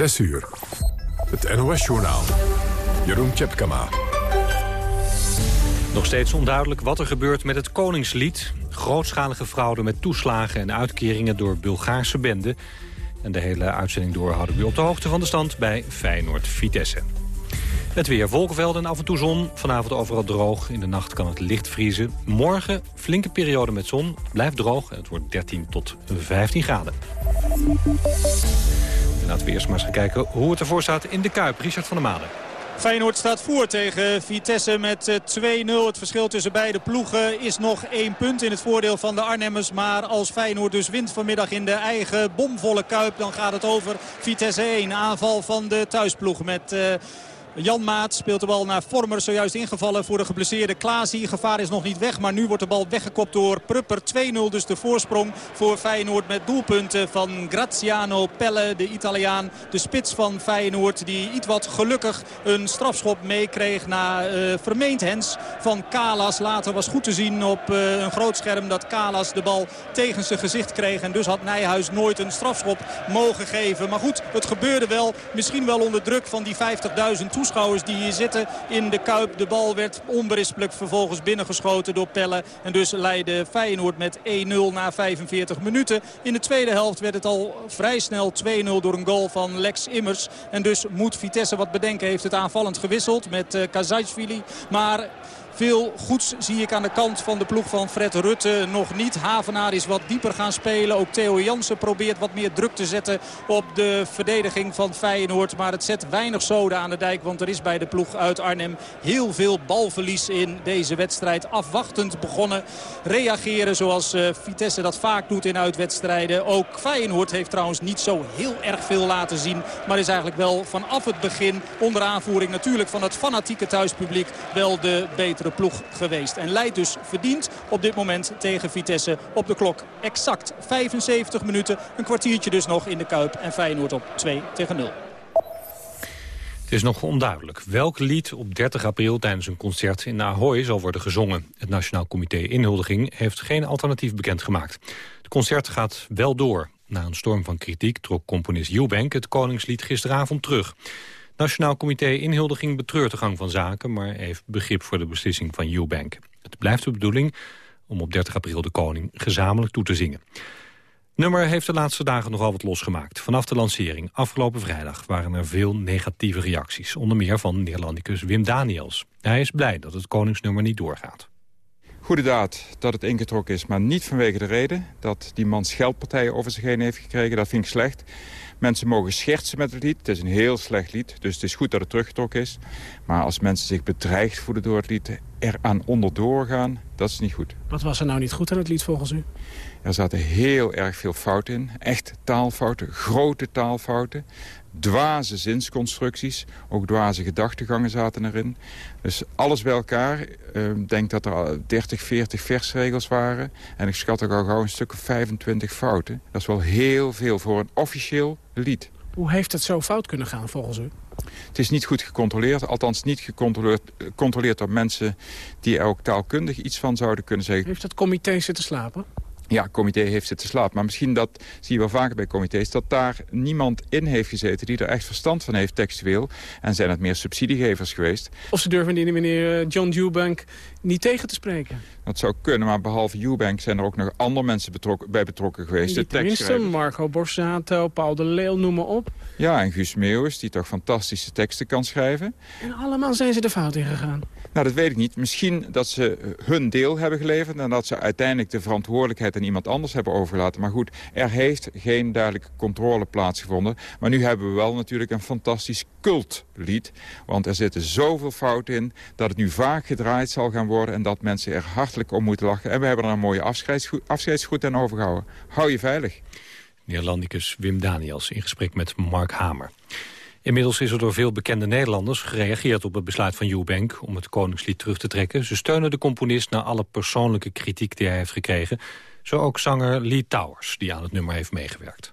6 uur. Het NOS-journaal. Jeroen Tjepkama. Nog steeds onduidelijk wat er gebeurt met het Koningslied. Grootschalige fraude met toeslagen en uitkeringen door Bulgaarse benden. En de hele uitzending door houden we op de hoogte van de stand bij Feyenoord-Vitesse. Het weer wolkenvelden en af en toe zon. Vanavond overal droog. In de nacht kan het licht vriezen. Morgen flinke periode met zon. Blijft droog en het wordt 13 tot 15 graden. En laten we eerst maar eens gaan kijken hoe het ervoor staat in de Kuip. Richard van der Maden. Feyenoord staat voor tegen Vitesse met 2-0. Eh, het verschil tussen beide ploegen is nog één punt in het voordeel van de Arnhemmers. Maar als Feyenoord dus wint vanmiddag in de eigen bomvolle Kuip... dan gaat het over Vitesse 1. Aanval van de thuisploeg met... Jan Maat speelt de bal naar Vormer. Zojuist ingevallen voor de geblesseerde Klaasie. Gevaar is nog niet weg, maar nu wordt de bal weggekopt door Prupper. 2-0 dus de voorsprong voor Feyenoord met doelpunten van Graziano Pelle, de Italiaan. De spits van Feyenoord die iets wat gelukkig een strafschop meekreeg na uh, vermeend hens van Kalas. Later was goed te zien op uh, een groot scherm dat Kalas de bal tegen zijn gezicht kreeg. En dus had Nijhuis nooit een strafschop mogen geven. Maar goed, het gebeurde wel. Misschien wel onder druk van die 50.000 toeschouwers toeschouwers die hier zitten in de Kuip. De bal werd onberispelijk vervolgens binnengeschoten door Pelle. En dus leidde Feyenoord met 1-0 na 45 minuten. In de tweede helft werd het al vrij snel 2-0 door een goal van Lex Immers. En dus moet Vitesse wat bedenken. Heeft het aanvallend gewisseld met uh, Kazajsvili. Maar veel goeds zie ik aan de kant van de ploeg van Fred Rutte nog niet. Havenaar is wat dieper gaan spelen. Ook Theo Jansen probeert wat meer druk te zetten op de verdediging van Feyenoord. Maar het zet weinig zoden aan de dijk. Want er is bij de ploeg uit Arnhem heel veel balverlies in deze wedstrijd. Afwachtend begonnen. Reageren zoals uh, Vitesse dat vaak doet in uitwedstrijden. Ook Feyenoord heeft trouwens niet zo heel erg veel laten zien. Maar is eigenlijk wel vanaf het begin onder aanvoering natuurlijk van het fanatieke thuispubliek wel de betere ploeg geweest. En leidt dus verdiend op dit moment tegen Vitesse op de klok. Exact 75 minuten. Een kwartiertje dus nog in de Kuip. En Feyenoord op 2 tegen 0. Het is nog onduidelijk welk lied op 30 april tijdens een concert in Ahoy zal worden gezongen. Het Nationaal Comité Inhuldiging heeft geen alternatief bekendgemaakt. Het concert gaat wel door. Na een storm van kritiek trok componist Eubank het Koningslied gisteravond terug. Nationaal Comité Inhuldiging betreurt de gang van zaken... maar heeft begrip voor de beslissing van Eubank. Het blijft de bedoeling om op 30 april de koning gezamenlijk toe te zingen. Nummer heeft de laatste dagen nogal wat losgemaakt. Vanaf de lancering afgelopen vrijdag waren er veel negatieve reacties. Onder meer van Neerlandicus Wim Daniels. Hij is blij dat het koningsnummer niet doorgaat. Goede daad dat het ingetrokken is, maar niet vanwege de reden... dat die man scheldpartijen over zich heen heeft gekregen. Dat vind ik slecht. Mensen mogen schertsen met het lied. Het is een heel slecht lied, dus het is goed dat het teruggetrokken is. Maar als mensen zich bedreigd voelen door het lied, eraan onderdoor gaan, dat is niet goed. Wat was er nou niet goed aan het lied volgens u? Er zaten heel erg veel fouten in. Echt taalfouten, grote taalfouten. Dwaze zinsconstructies, ook dwaze gedachtegangen zaten erin. Dus alles bij elkaar. Ehm, ik denk dat er 30, 40 versregels waren. En ik schat ook al gauw een stuk of 25 fouten. Dat is wel heel veel voor een officieel lied. Hoe heeft het zo fout kunnen gaan volgens u? Het is niet goed gecontroleerd, althans niet gecontroleerd door mensen die er ook taalkundig iets van zouden kunnen zeggen. Heeft het comité zitten slapen? Ja, comité heeft zitten slapen. Maar misschien dat zie je wel vaker bij comité's... dat daar niemand in heeft gezeten die er echt verstand van heeft textueel. En zijn het meer subsidiegevers geweest. Of ze durven die meneer eh, John Dewbank niet tegen te spreken. Dat zou kunnen, maar behalve Eubank zijn er ook nog andere mensen betrokken, bij betrokken geweest. De tenminste, Marco Borsato, Paul de Leeuw, noem maar op. Ja, en Guus Meeuwis, die toch fantastische teksten kan schrijven. En allemaal zijn ze de fout ingegaan. Nou, dat weet ik niet. Misschien dat ze hun deel hebben geleverd... en dat ze uiteindelijk de verantwoordelijkheid iemand anders hebben overgelaten. Maar goed, er heeft geen duidelijke controle plaatsgevonden. Maar nu hebben we wel natuurlijk een fantastisch cultlied. Want er zitten zoveel fouten in dat het nu vaak gedraaid zal gaan worden... en dat mensen er hartelijk om moeten lachen. En we hebben er een mooie afscheidsgoed, afscheidsgoed aan overgehouden. Hou je veilig. Neerlandicus Wim Daniels in gesprek met Mark Hamer. Inmiddels is er door veel bekende Nederlanders gereageerd op het besluit van Eubank om het Koningslied terug te trekken. Ze steunen de componist na alle persoonlijke kritiek die hij heeft gekregen. Zo ook zanger Lee Towers, die aan het nummer heeft meegewerkt.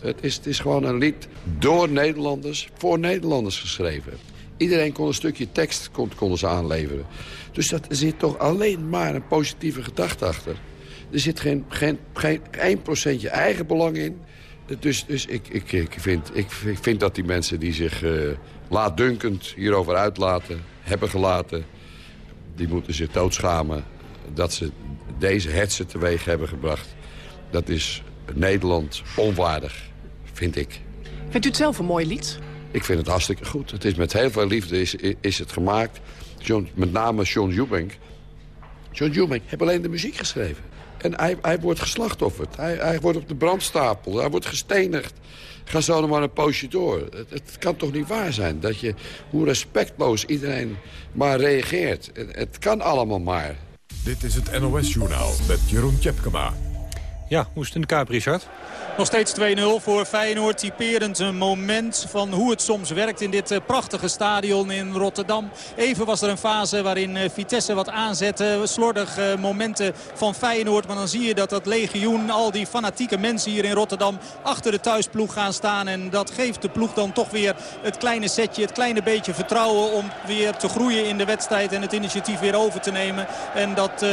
Het is, het is gewoon een lied door Nederlanders, voor Nederlanders geschreven. Iedereen kon een stukje tekst kon, konden ze aanleveren. Dus dat, zit toch alleen maar een positieve gedachte achter. Er zit geen, geen, geen 1% je eigen belang in. Dus, dus ik, ik, ik, vind, ik, vind dat die mensen die zich uh, laatdunkend hierover uitlaten... hebben gelaten, die moeten zich doodschamen... dat ze deze hetsen teweeg hebben gebracht. Dat is Nederland onwaardig, vind ik. Vindt u het zelf een mooi lied? Ik vind het hartstikke goed. Het is met heel veel liefde is, is het gemaakt. John, met name John Eubank. John Eubank heeft alleen de muziek geschreven. En hij, hij wordt geslachtofferd. Hij, hij wordt op de brandstapel. Hij wordt gestenigd. Ga zo nog maar een poosje door. Het, het, kan toch niet waar zijn dat je, hoe respectloos iedereen maar reageert. Het, het kan allemaal maar. Dit is het NOS-journaal met Jeroen Tjepkema. Ja, hoe is het in de Kuip, Richard? Nog steeds 2-0 voor Feyenoord. Typerend een moment van hoe het soms werkt in dit eh, prachtige stadion in Rotterdam. Even was er een fase waarin eh, Vitesse wat aanzette. Slordig eh, momenten van Feyenoord. Maar dan zie je dat dat legioen, al die fanatieke mensen hier in Rotterdam... achter de thuisploeg gaan staan. En dat geeft de ploeg dan toch weer het kleine setje, het kleine beetje vertrouwen... om weer te groeien in de wedstrijd en het initiatief weer over te nemen. En dat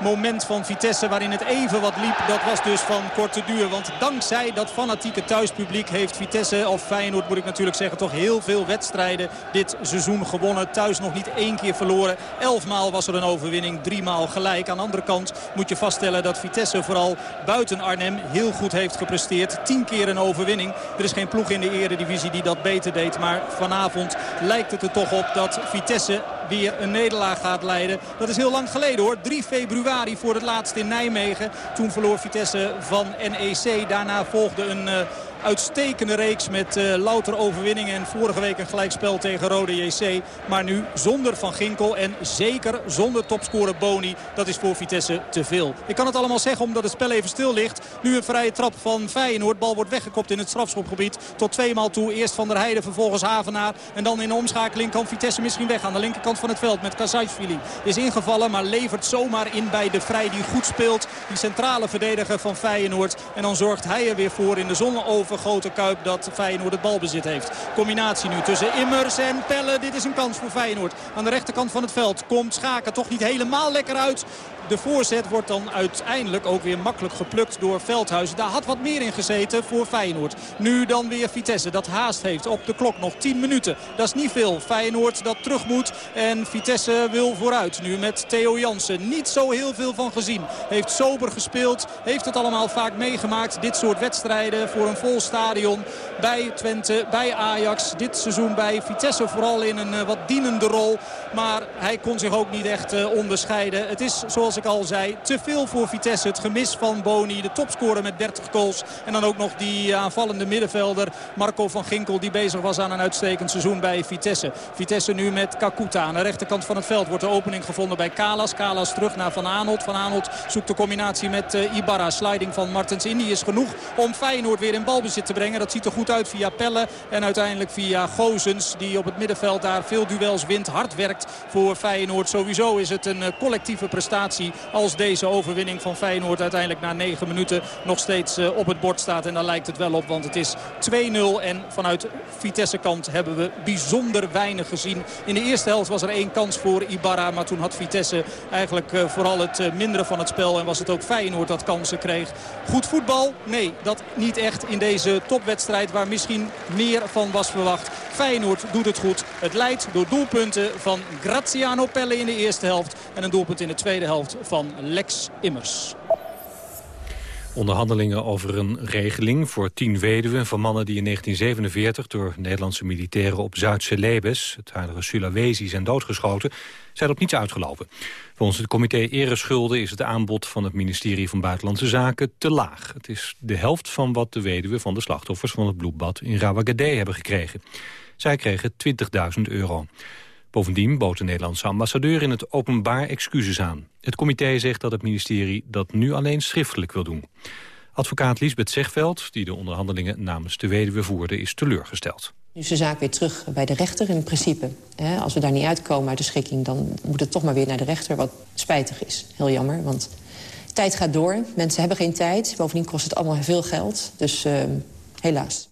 moment van Vitesse waarin het even wat liep. Dat was dus van korte duur. Want dankzij dat fanatieke thuispubliek heeft Vitesse, of Feyenoord moet ik natuurlijk zeggen, toch heel veel wedstrijden dit seizoen gewonnen. Thuis nog niet één keer verloren. Elfmaal was er een overwinning, driemaal gelijk. Aan de andere kant moet je vaststellen dat Vitesse vooral buiten Arnhem heel goed heeft gepresteerd. Tien keer een overwinning. Er is geen ploeg in de eredivisie die dat beter deed. Maar vanavond lijkt het er toch op dat Vitesse weer een nederlaag gaat leiden. Dat is heel lang geleden hoor. 3 februari voor het laatst in Nijmegen. Toen verloor Vitesse van NEC. Daarna volgde een... Uh, uitstekende reeks met uh, louter overwinningen. En vorige week een gelijkspel tegen Rode JC. Maar nu zonder Van Ginkel en zeker zonder topscorer Boni. Dat is voor Vitesse te veel. Ik kan het allemaal zeggen omdat het spel even stil ligt. Nu een vrije trap van Feyenoord. Bal wordt weggekopt in het strafschopgebied. Tot tweemaal toe. Eerst Van der Heijden, vervolgens Havenaar. En dan in de omschakeling kan Vitesse misschien weg aan de linkerkant van het veld met Kazajsvili. Is ingevallen, maar levert zomaar in bij de Vrij die goed speelt. Die centrale verdediger van Feyenoord. En dan zorgt hij er weer voor in de zon grote Kuip dat Feyenoord het balbezit heeft. Combinatie nu tussen Immers en Pelle. Dit is een kans voor Feyenoord. Aan de rechterkant van het veld komt Schaken toch niet helemaal lekker uit. De voorzet wordt dan uiteindelijk ook weer makkelijk geplukt door Veldhuizen. Daar had wat meer in gezeten voor Feyenoord. Nu dan weer Vitesse dat haast heeft op de klok. Nog 10 minuten. Dat is niet veel. Feyenoord dat terug moet. En Vitesse wil vooruit. Nu met Theo Jansen. Niet zo heel veel van gezien. Heeft sober gespeeld. Heeft het allemaal vaak meegemaakt. Dit soort wedstrijden voor een vol stadion. Bij Twente, bij Ajax. Dit seizoen bij Vitesse vooral in een eh, wat dienende rol. Maar hij kon zich ook niet echt eh, onderscheiden. Het is zoals ik al zei, te veel voor Vitesse. Het gemis van Boni, de topscorer met 30 goals. En dan ook nog die aanvallende middenvelder Marco van Ginkel... die bezig was aan een uitstekend seizoen bij Vitesse. Vitesse nu met Kakuta. Aan de rechterkant van het veld wordt de opening gevonden bij Kalas. Kalas terug naar Van Aanholt. Van Aanholt zoekt de combinatie met uh, Ibarra. Sliding van Martens Indy is genoeg om Feyenoord weer in balbezit te brengen. Dat ziet er goed uit via Pelle en uiteindelijk via Gozens... die op het middenveld daar veel duels wint. Hard werkt voor Feyenoord. Sowieso is het een uh, collectieve prestatie als deze overwinning van Feyenoord uiteindelijk na 9 minuten nog steeds eh, op het bord staat. En daar lijkt het wel op, want het is 2-0. En vanuit Vitesse kant hebben we bijzonder weinig gezien. In de eerste helft was er één kans voor Ibarra. Maar toen had Vitesse eigenlijk eh, vooral het eh, mindere van het spel. En was het ook Feyenoord dat kansen kreeg. Goed voetbal? Nee, dat niet echt in deze topwedstrijd waar misschien meer van was verwacht. Feyenoord doet het goed. Het leidt door doelpunten van Graziano Pelle in de eerste helft. En een doelpunt in de tweede helft van Lex Immers. Onderhandelingen over een regeling voor tien weduwen van mannen die in 1947 door Nederlandse militairen op Zuid-Celebes, het huidige Sulawesi, zijn doodgeschoten, zijn op niets uitgelopen. Volgens het comité Ereschulden is het aanbod van het ministerie van Buitenlandse Zaken te laag. Het is de helft van wat de weduwen van de slachtoffers van het bloedbad in Rawagade hebben gekregen. Zij kregen 20.000 euro. Bovendien bood de Nederlandse ambassadeur in het openbaar excuses aan. Het comité zegt dat het ministerie dat nu alleen schriftelijk wil doen. Advocaat Liesbeth Zegveld, die de onderhandelingen namens de weduwe voerde, is teleurgesteld. Nu is de zaak weer terug bij de rechter in principe. Als we daar niet uitkomen uit de schikking, dan moet het toch maar weer naar de rechter. Wat spijtig is. Heel jammer, want tijd gaat door. Mensen hebben geen tijd. Bovendien kost het allemaal veel geld. Dus uh, helaas.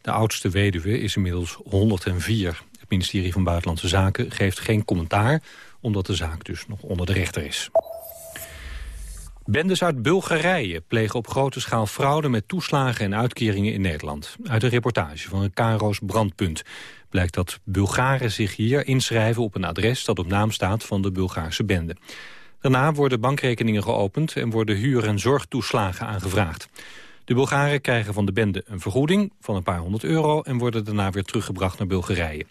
De oudste weduwe is inmiddels 104. Het ministerie van Buitenlandse Zaken geeft geen commentaar... omdat de zaak dus nog onder de rechter is. Bendes uit Bulgarije plegen op grote schaal fraude met toeslagen en uitkeringen in Nederland. Uit een reportage van een Karo's Brandpunt blijkt dat Bulgaren zich hier inschrijven op een adres dat op naam staat van de Bulgaarse bende. Daarna worden bankrekeningen geopend en worden huur- en zorgtoeslagen aangevraagd. De Bulgaren krijgen van de bende een vergoeding van een paar honderd euro... en worden daarna weer teruggebracht naar Bulgarije.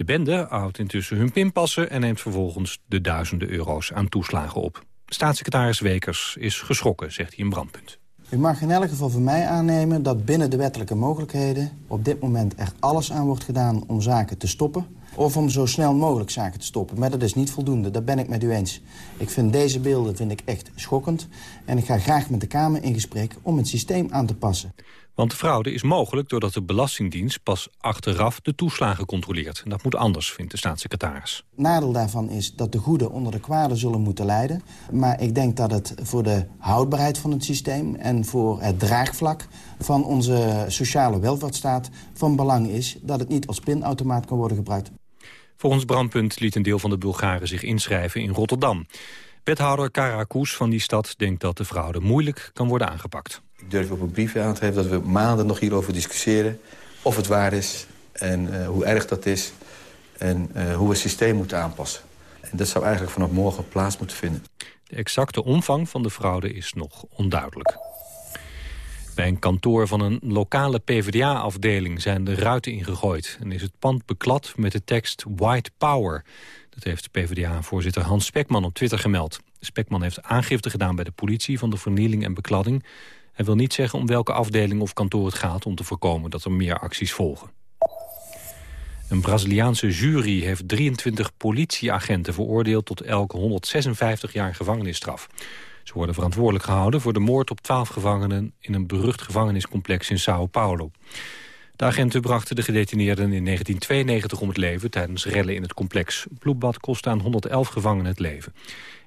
De bende houdt intussen hun pinpassen en neemt vervolgens de duizenden euro's aan toeslagen op. Staatssecretaris Wekers is geschrokken, zegt hij in brandpunt. U mag in elk geval van mij aannemen dat binnen de wettelijke mogelijkheden... op dit moment er alles aan wordt gedaan om zaken te stoppen... of om zo snel mogelijk zaken te stoppen. Maar dat is niet voldoende, dat ben ik met u eens. Ik vind deze beelden vind ik echt schokkend. En ik ga graag met de Kamer in gesprek om het systeem aan te passen. Want de fraude is mogelijk doordat de Belastingdienst pas achteraf de toeslagen controleert. En dat moet anders, vindt de staatssecretaris. Nadeel daarvan is dat de goede onder de kwade zullen moeten lijden. Maar ik denk dat het voor de houdbaarheid van het systeem... en voor het draagvlak van onze sociale welvaartsstaat van belang is... dat het niet als pinautomaat kan worden gebruikt. Volgens Brandpunt liet een deel van de Bulgaren zich inschrijven in Rotterdam. Wethouder Karakoes van die stad denkt dat de fraude moeilijk kan worden aangepakt. Ik durf op een briefje aan te geven dat we maanden nog hierover discussiëren. Of het waar is en uh, hoe erg dat is. En uh, hoe we het systeem moeten aanpassen. En dat zou eigenlijk vanaf morgen plaats moeten vinden. De exacte omvang van de fraude is nog onduidelijk. Bij een kantoor van een lokale PvdA-afdeling zijn de ruiten ingegooid... en is het pand beklad met de tekst White Power. Dat heeft PvdA-voorzitter Hans Spekman op Twitter gemeld. Spekman heeft aangifte gedaan bij de politie van de vernieling en bekladding... Hij wil niet zeggen om welke afdeling of kantoor het gaat... om te voorkomen dat er meer acties volgen. Een Braziliaanse jury heeft 23 politieagenten veroordeeld... tot elke 156 jaar gevangenisstraf. Ze worden verantwoordelijk gehouden voor de moord op 12 gevangenen... in een berucht gevangeniscomplex in Sao Paulo. De agenten brachten de gedetineerden in 1992 om het leven... tijdens rellen in het complex. Bloedbad kostte aan 111 gevangenen het leven.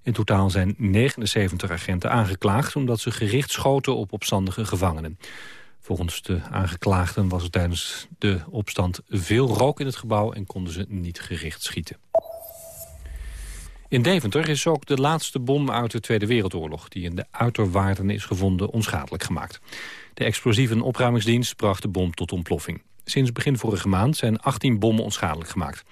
In totaal zijn 79 agenten aangeklaagd... omdat ze gericht schoten op opstandige gevangenen. Volgens de aangeklaagden was er tijdens de opstand veel rook in het gebouw... en konden ze niet gericht schieten. In Deventer is ook de laatste bom uit de Tweede Wereldoorlog... die in de uiterwaarden is gevonden, onschadelijk gemaakt. De explosieve opruimingsdienst bracht de bom tot ontploffing. Sinds begin vorige maand zijn 18 bommen onschadelijk gemaakt.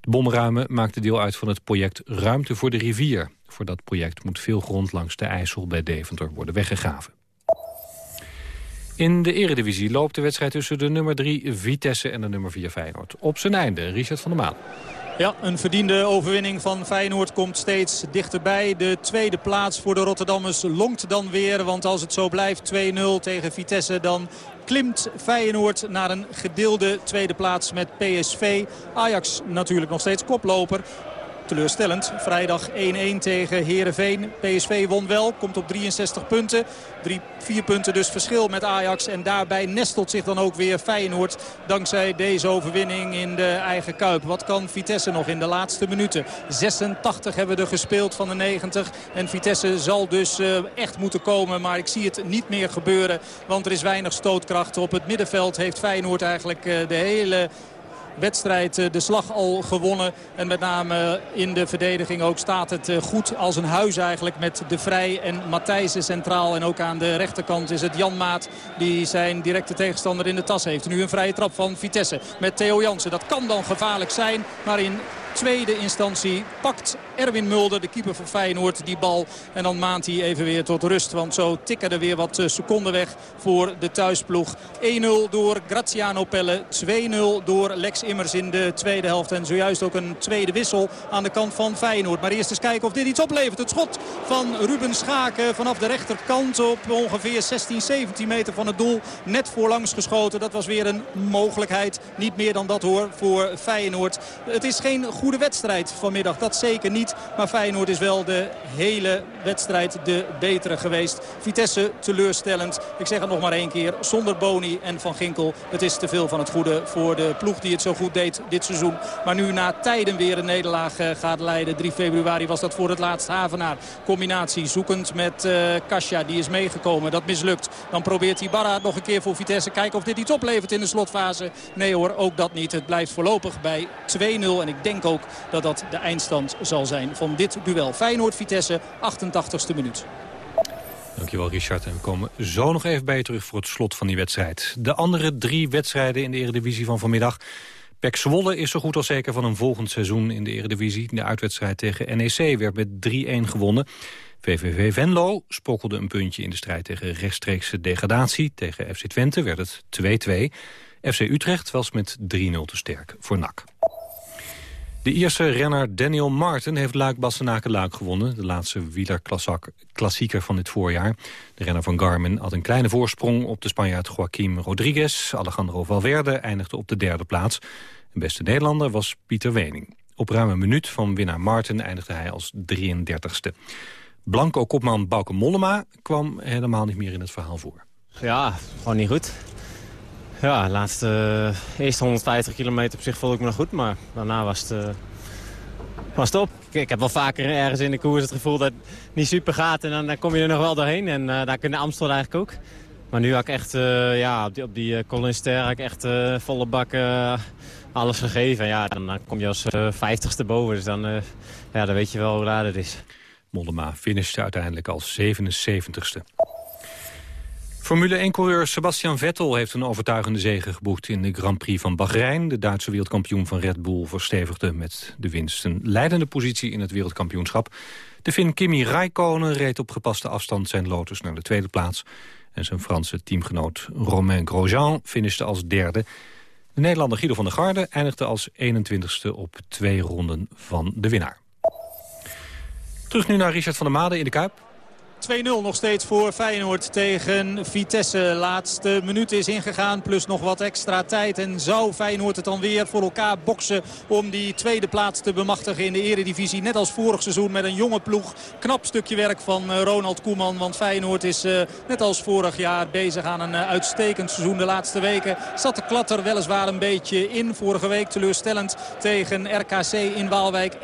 De bommenruimen maakte deel uit van het project Ruimte voor de Rivier. Voor dat project moet veel grond langs de IJssel bij Deventer worden weggegraven. In de eredivisie loopt de wedstrijd tussen de nummer 3 Vitesse en de nummer 4 Feyenoord. Op zijn einde, Richard van der Maan. Ja, een verdiende overwinning van Feyenoord komt steeds dichterbij. De tweede plaats voor de Rotterdammers longt dan weer. Want als het zo blijft 2-0 tegen Vitesse dan klimt Feyenoord naar een gedeelde tweede plaats met PSV. Ajax natuurlijk nog steeds koploper teleurstellend. Vrijdag 1-1 tegen Herenveen. PSV won wel, komt op 63 punten. Drie, vier punten dus verschil met Ajax. En daarbij nestelt zich dan ook weer Feyenoord. Dankzij deze overwinning in de eigen Kuip. Wat kan Vitesse nog in de laatste minuten? 86 hebben we er gespeeld van de 90. En Vitesse zal dus uh, echt moeten komen. Maar ik zie het niet meer gebeuren. Want er is weinig stootkracht. Op het middenveld heeft Feyenoord eigenlijk uh, de hele wedstrijd eh, de slag al gewonnen. En met name in de verdediging ook staat het eh, goed als een huis eigenlijk. Met De Vrij en Matthijsen centraal. En ook aan de rechterkant is het Jan Maat die zijn directe tegenstander in de tas heeft. Nu een vrije trap van Vitesse met Theo Jansen. Dat kan dan gevaarlijk zijn. Maar in tweede instantie pakt Erwin Mulder, de keeper van Feyenoord, die bal. En dan maant hij even weer tot rust. Want zo tikken er weer wat eh, seconden weg voor de thuisploeg. 1-0 door Graziano Pelle. 2-0 door Lex Immers in de tweede helft. En zojuist ook een tweede wissel aan de kant van Feyenoord. Maar eerst eens kijken of dit iets oplevert. Het schot van Ruben Schaken vanaf de rechterkant op ongeveer 16, 17 meter van het doel. Net voorlangs geschoten. Dat was weer een mogelijkheid. Niet meer dan dat hoor voor Feyenoord. Het is geen goede wedstrijd vanmiddag. Dat zeker niet. Maar Feyenoord is wel de hele wedstrijd de betere geweest. Vitesse teleurstellend. Ik zeg het nog maar één keer. Zonder Boni en Van Ginkel. Het is te veel van het goede voor de ploeg die het zo goed deed dit seizoen. Maar nu na tijden weer een nederlaag eh, gaat leiden. 3 februari was dat voor het laatst Havenaar. Combinatie zoekend met uh, Kasia. Die is meegekomen. Dat mislukt. Dan probeert Ibarra nog een keer voor Vitesse. Kijken of dit iets oplevert in de slotfase. Nee hoor, ook dat niet. Het blijft voorlopig bij 2-0. En ik denk ook dat dat de eindstand zal zijn van dit duel. Feyenoord-Vitesse, 88ste minuut. Dankjewel Richard. En we komen zo nog even bij je terug voor het slot van die wedstrijd. De andere drie wedstrijden in de Eredivisie van vanmiddag. Pek Zwolle is zo goed als zeker van een volgend seizoen in de Eredivisie. De uitwedstrijd tegen NEC werd met 3-1 gewonnen. VVV Venlo spokkelde een puntje in de strijd tegen rechtstreekse degradatie. Tegen FC Twente werd het 2-2. FC Utrecht was met 3-0 te sterk voor NAC. De Ierse renner Daniel Martin heeft Luik Bastenaken-Luik gewonnen. De laatste wielerklassieker van dit voorjaar. De renner van Garmin had een kleine voorsprong op de Spanjaard Joaquim Rodriguez. Alejandro Valverde eindigde op de derde plaats. De beste Nederlander was Pieter Wening. Op ruim een minuut van winnaar Martin eindigde hij als 33ste. Blanco kopman Bauke Mollema kwam helemaal niet meer in het verhaal voor. Ja, gewoon niet goed. Ja, de laatste uh, eerste 150 kilometer op zich voelde ik me nog goed, maar daarna was het, uh, was het op. Ik, ik, heb wel vaker ergens in de koers het gevoel dat het niet super gaat en dan, dan kom je er nog wel doorheen. En uh, daar kunnen Amstel eigenlijk ook. Maar nu had ik echt, ja, op die, op die Colin Ster ik echt volle bak alles gegeven. Ja, dan, dan kom je als vijftigste boven, dus dan, ja, dan weet je wel hoe laat het is. Mollema finishte uiteindelijk als 77ste. Formule 1-coureur Sebastian Vettel heeft een overtuigende zege geboekt in de Grand Prix van Bahrein. De Duitse wereldkampioen van Red Bull verstevigde met de winst een leidende positie in het wereldkampioenschap. De Finn Kimi Raikkonen reed op gepaste afstand zijn Lotus naar de tweede plaats. En zijn Franse teamgenoot Romain Grosjean finishte als derde. De Nederlander Guido van der Garde eindigde als 21ste op twee ronden van de winnaar. Terug nu naar Richard van der Made in de Kuip. 2-0 nog steeds voor Feyenoord tegen Vitesse. Laatste minuut is ingegaan, plus nog wat extra tijd. En zou Feyenoord het dan weer voor elkaar boksen om die tweede plaats te bemachtigen in de eredivisie. Net als vorig seizoen met een jonge ploeg. Knap stukje werk van eh, Ronald Koeman. Want Feyenoord is uh, net als vorig jaar bezig aan een uh, uitstekend seizoen. De laatste weken zat de klatter weliswaar een beetje in. Vorige week teleurstellend tegen RKC in Waalwijk 1-1.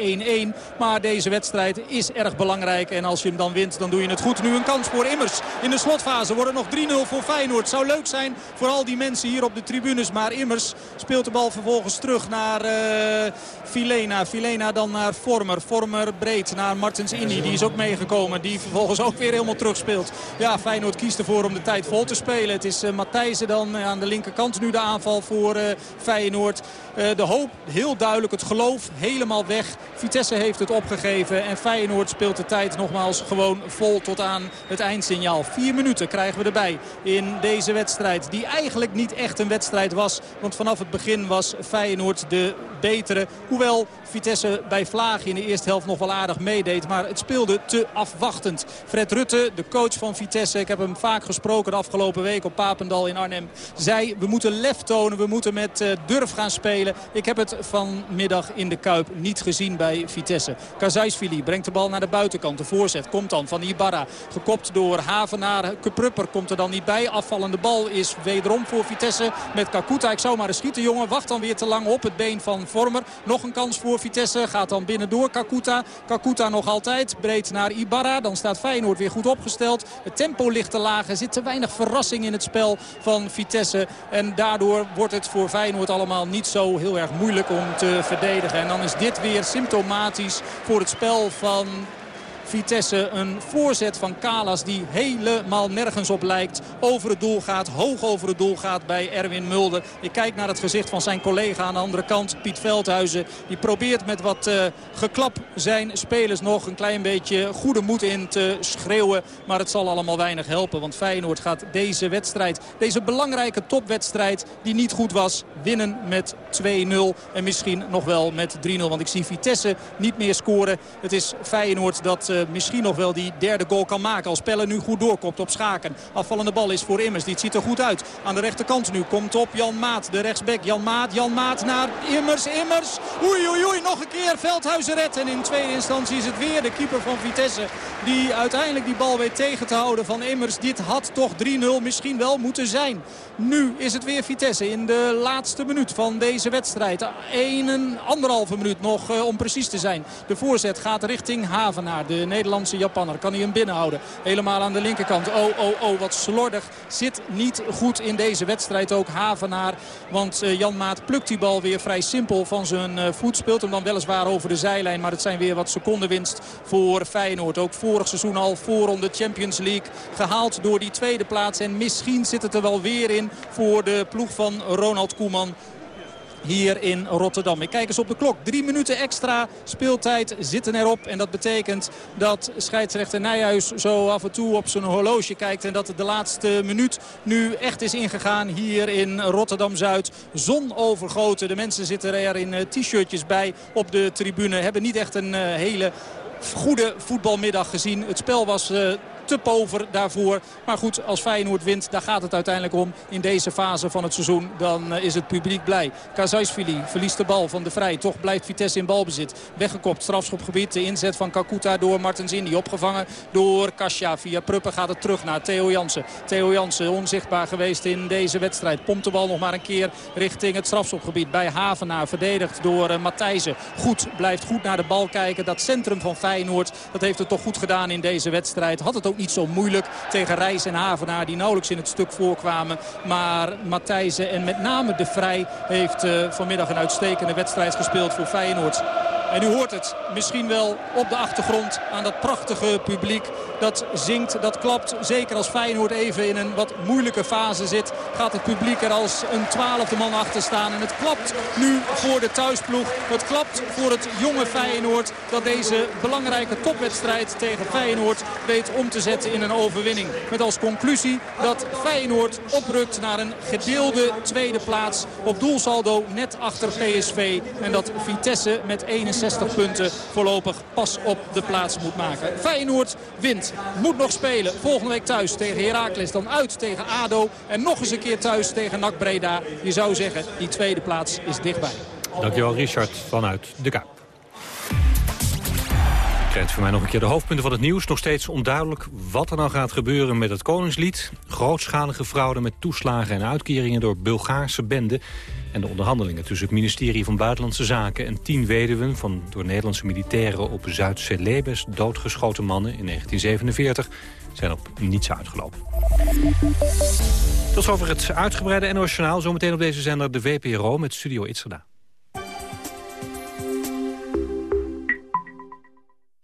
Maar deze wedstrijd is erg belangrijk. En als je hem dan wint, dan doe je het goed goed. Nu een kans voor Immers in de slotfase. Wordt nog 3-0 voor Feyenoord. Zou leuk zijn voor al die mensen hier op de tribunes. Maar Immers speelt de bal vervolgens terug naar uh, Filena. Filena dan naar Vormer. Vormer breed naar Martens Indy. Die is ook meegekomen. Die vervolgens ook weer helemaal terug speelt. Ja, Feyenoord kiest ervoor om de tijd vol te spelen. Het is uh, Matthijsen dan aan de linkerkant nu de aanval voor Feyenoord. de hoop heel duidelijk. Het geloof helemaal weg. Vitesse heeft het opgegeven. En Feyenoord speelt de tijd nogmaals gewoon vol tot aan het eindsignaal. Vier minuten krijgen we erbij in deze wedstrijd. Die eigenlijk niet echt een wedstrijd was. Want vanaf het begin was Feyenoord de betere. Hoewel Vitesse bij Vlaag in de eerste helft nog wel aardig meedeed. Maar het speelde te afwachtend. Fred Rutte, de coach van Vitesse. Ik heb hem vaak gesproken de afgelopen week op Papendal in Arnhem. Zei, we moeten lef tonen. We moeten met uh, durf gaan spelen. Ik heb het vanmiddag in de Kuip niet gezien bij Vitesse. Kazaisvili brengt de bal naar de buitenkant. De voorzet komt dan van Ibarra. Gekopt door Havenaar. Keprupper komt er dan niet bij. Afvallende bal is wederom voor Vitesse met Kakuta. Ik zou maar eens schieten jongen. Wacht dan weer te lang op het been van Nog een kans voor Vitesse. Gaat dan binnendoor Kakuta. Kakuta nog altijd. Breed naar Ibarra. Dan staat Feyenoord weer goed opgesteld. Het tempo ligt te laag. Er zit te weinig verrassing in het spel van Vitesse. En daardoor wordt het voor Feyenoord allemaal niet zo heel erg moeilijk om te verdedigen. En dan is dit weer symptomatisch voor het spel van Vitesse. Een voorzet van Kalas die helemaal nergens op lijkt. Over het doel gaat, hoog over het doel gaat bij Erwin Mulder. Ik kijk naar het gezicht van zijn collega aan de andere kant, Piet Veldhuizen. Die probeert met wat uh, geklap zijn spelers nog een klein beetje goede moed in te schreeuwen. Maar het zal allemaal weinig helpen, want Feyenoord gaat deze wedstrijd, deze belangrijke topwedstrijd die niet goed was, winnen met 2-0. En misschien nog wel met 3-0, want ik zie Vitesse niet meer scoren. Het is Feyenoord dat... Uh, misschien nog wel die derde goal kan maken. Als Pelle nu goed doorkomt op Schaken. Afvallende bal is voor Immers. Die ziet er goed uit. Aan de rechterkant nu komt op Jan Maat. De rechtsback Jan Maat. Jan Maat naar Immers. Immers. Oei oei oei. Nog een keer Veldhuizen redt. En in tweede instantie is het weer de keeper van Vitesse. Die uiteindelijk die bal weet tegen te houden van Immers. Dit had toch 3-0 misschien wel moeten zijn. Nu is het weer Vitesse in de laatste minuut van deze wedstrijd. Een, anderhalve minuut nog uh, om precies te zijn. De voorzet gaat richting Havenaar. De Nederlandse Japanner. Kan hij hem binnenhouden? Helemaal aan de linkerkant. Oh, oh, oh, wat slordig. Zit niet goed in deze wedstrijd ook Havenaar. Want Jan Maat plukt die bal weer vrij simpel van zijn voet. Speelt hem dan weliswaar over de zijlijn. Maar het zijn weer wat secondenwinst voor Feyenoord. Ook vorig seizoen al voorronde Champions League gehaald door die tweede plaats. En misschien zit het er wel weer in voor de ploeg van Ronald Koeman hier in Rotterdam. Ik kijk eens op de klok. Drie minuten extra speeltijd zitten erop. En dat betekent dat scheidsrechter Nijhuis zo af en toe op zijn horloge kijkt. En dat de laatste minuut nu echt is ingegaan hier in Rotterdam-Zuid. Zon overgoten. De mensen zitten er in eh, t-shirtjes bij op de tribune. Hebben niet echt een eh, hele goede voetbalmiddag gezien. Het spel was uh, te pover daarvoor. Maar goed, als Feyenoord wint, daar gaat het uiteindelijk om. In deze fase van het seizoen, dan eh, is het publiek blij. Kazajsvili verliest de bal van de Vrij. Toch blijft Vitesse in balbezit. Weggekopt, strafschopgebied. De inzet van Kakuta door Martens Indy. Opgevangen door Kasia. Via Pruppen gaat het terug naar Theo Jansen. Theo Jansen onzichtbaar geweest in deze wedstrijd. Pompt de bal nog maar een keer richting het strafschopgebied. Bij Havenaar verdedigd door uh, Matthijsen. Goed, blijft goed naar de bal kijken. Dat centrum van Feyenoord, dat heeft het toch goed gedaan in deze wedstrijd. Had het ook niet zo moeilijk tegen Reis en Havenaar die nauwelijks in het stuk voorkwamen. Maar Matthijsen en met name De Vrij heeft uh, vanmiddag een uitstekende wedstrijd gespeeld voor Feyenoord. En u hoort het misschien wel op de achtergrond aan dat prachtige publiek. Dat zingt, dat klapt. Zeker als Feyenoord even in een wat moeilijke fase zit. Gaat het publiek er als een twaalfde man achter staan. En het klapt nu voor de thuisploeg. Het klapt voor het jonge Feyenoord. Dat deze belangrijke topwedstrijd tegen Feyenoord weet om te zetten in een overwinning. Met als conclusie dat Feyenoord oprukt naar een gedeelde tweede plaats. Op doelsaldo net achter PSV. En dat Vitesse met 61 60 punten voorlopig pas op de plaats moet maken. Feyenoord wint, moet nog spelen. Volgende week thuis tegen Heracles, dan uit tegen ADO. En nog eens een keer thuis tegen NAC Breda. Je zou zeggen, die tweede plaats is dichtbij. Dankjewel Richard vanuit de Kuip. Krijgt voor mij nog een keer de hoofdpunten van het nieuws. Nog steeds onduidelijk wat er nou gaat gebeuren met het Koningslied. Grootschalige fraude met toeslagen en uitkeringen door Bulgaarse benden. En de onderhandelingen tussen het ministerie van Buitenlandse Zaken... en tien weduwen van door Nederlandse militairen op Zuid-Celebes doodgeschoten mannen in 1947 zijn op niets uitgelopen. Tot over het uitgebreide NOS Journaal. Zometeen op deze zender de VPRO met Studio Itzerda.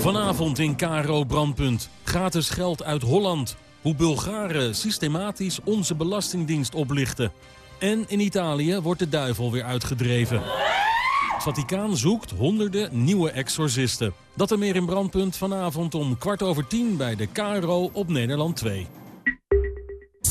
Vanavond in Karo Brandpunt. Gratis geld uit Holland. Hoe Bulgaren systematisch onze belastingdienst oplichten. En in Italië wordt de duivel weer uitgedreven. Het Vaticaan zoekt honderden nieuwe exorcisten. Dat er meer in Brandpunt vanavond om kwart over tien bij de Karo op Nederland 2.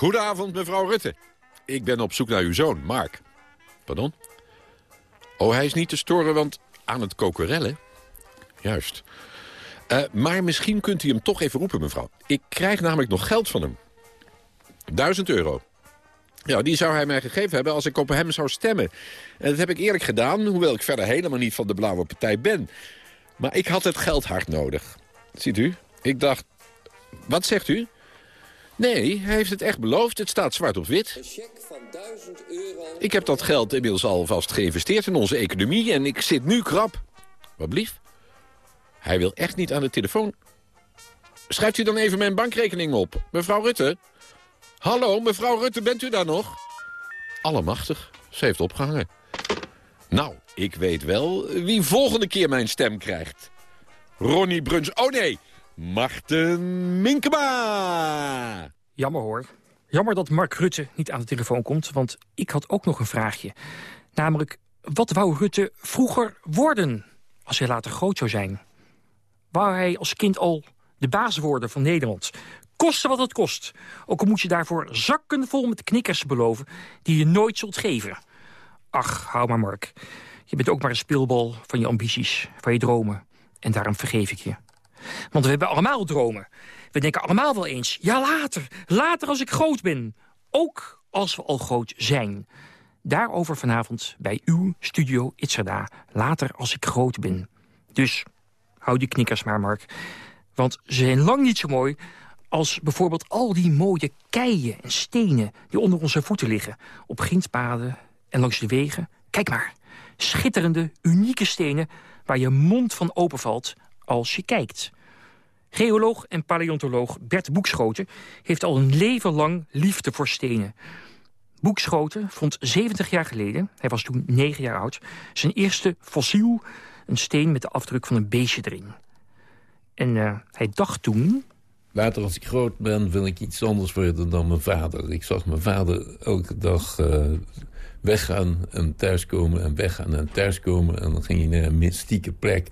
Goedenavond, mevrouw Rutte. Ik ben op zoek naar uw zoon, Mark. Pardon? Oh, hij is niet te storen, want aan het kokerellen? Juist. Eh, maar misschien kunt u hem toch even roepen, mevrouw. Ik krijg namelijk nog geld van hem. Duizend euro. Ja, die zou hij mij gegeven hebben als ik op hem zou stemmen. En dat heb ik eerlijk gedaan, hoewel ik verder helemaal niet van de Blauwe Partij ben. Maar ik had het geld hard nodig. Ziet u? Ik dacht... Wat zegt u? Nee, hij heeft het echt beloofd. Het staat zwart op wit. Een cheque van 1000 euro... Ik heb dat geld inmiddels alvast geïnvesteerd in onze economie... en ik zit nu krap. Wat blief? Hij wil echt niet aan de telefoon. Schrijft u dan even mijn bankrekening op. Mevrouw Rutte? Hallo, mevrouw Rutte, bent u daar nog? Allemachtig, ze heeft opgehangen. Nou, ik weet wel wie volgende keer mijn stem krijgt. Ronnie Bruns. Oh nee, Marten Minkema. Jammer hoor. Jammer dat Mark Rutte niet aan de telefoon komt, want ik had ook nog een vraagje. Namelijk, wat wou Rutte vroeger worden als hij later groot zou zijn? Wou hij als kind al de baas worden van Nederland? Koste wat het kost. Ook al moet je daarvoor zakken vol met knikkers beloven die je nooit zult geven. Ach, hou maar Mark. Je bent ook maar een speelbal van je ambities, van je dromen. En daarom vergeef ik je. Want we hebben allemaal dromen. We denken allemaal wel eens, ja later, later als ik groot ben. Ook als we al groot zijn. Daarover vanavond bij uw studio Itzerda. Later als ik groot ben. Dus hou die knikkers maar, Mark. Want ze zijn lang niet zo mooi als bijvoorbeeld al die mooie keien en stenen... die onder onze voeten liggen. Op grindpaden en langs de wegen. Kijk maar, schitterende, unieke stenen... waar je mond van openvalt als je kijkt. Geoloog en paleontoloog Bert Boekschoten... heeft al een leven lang liefde voor stenen. Boekschoten vond 70 jaar geleden, hij was toen 9 jaar oud... zijn eerste fossiel, een steen met de afdruk van een beestje erin. En uh, hij dacht toen... Later als ik groot ben wil ik iets anders worden dan mijn vader. Ik zag mijn vader elke dag uh, weggaan en thuiskomen en weggaan en thuiskomen. En dan ging hij naar een mystieke plek.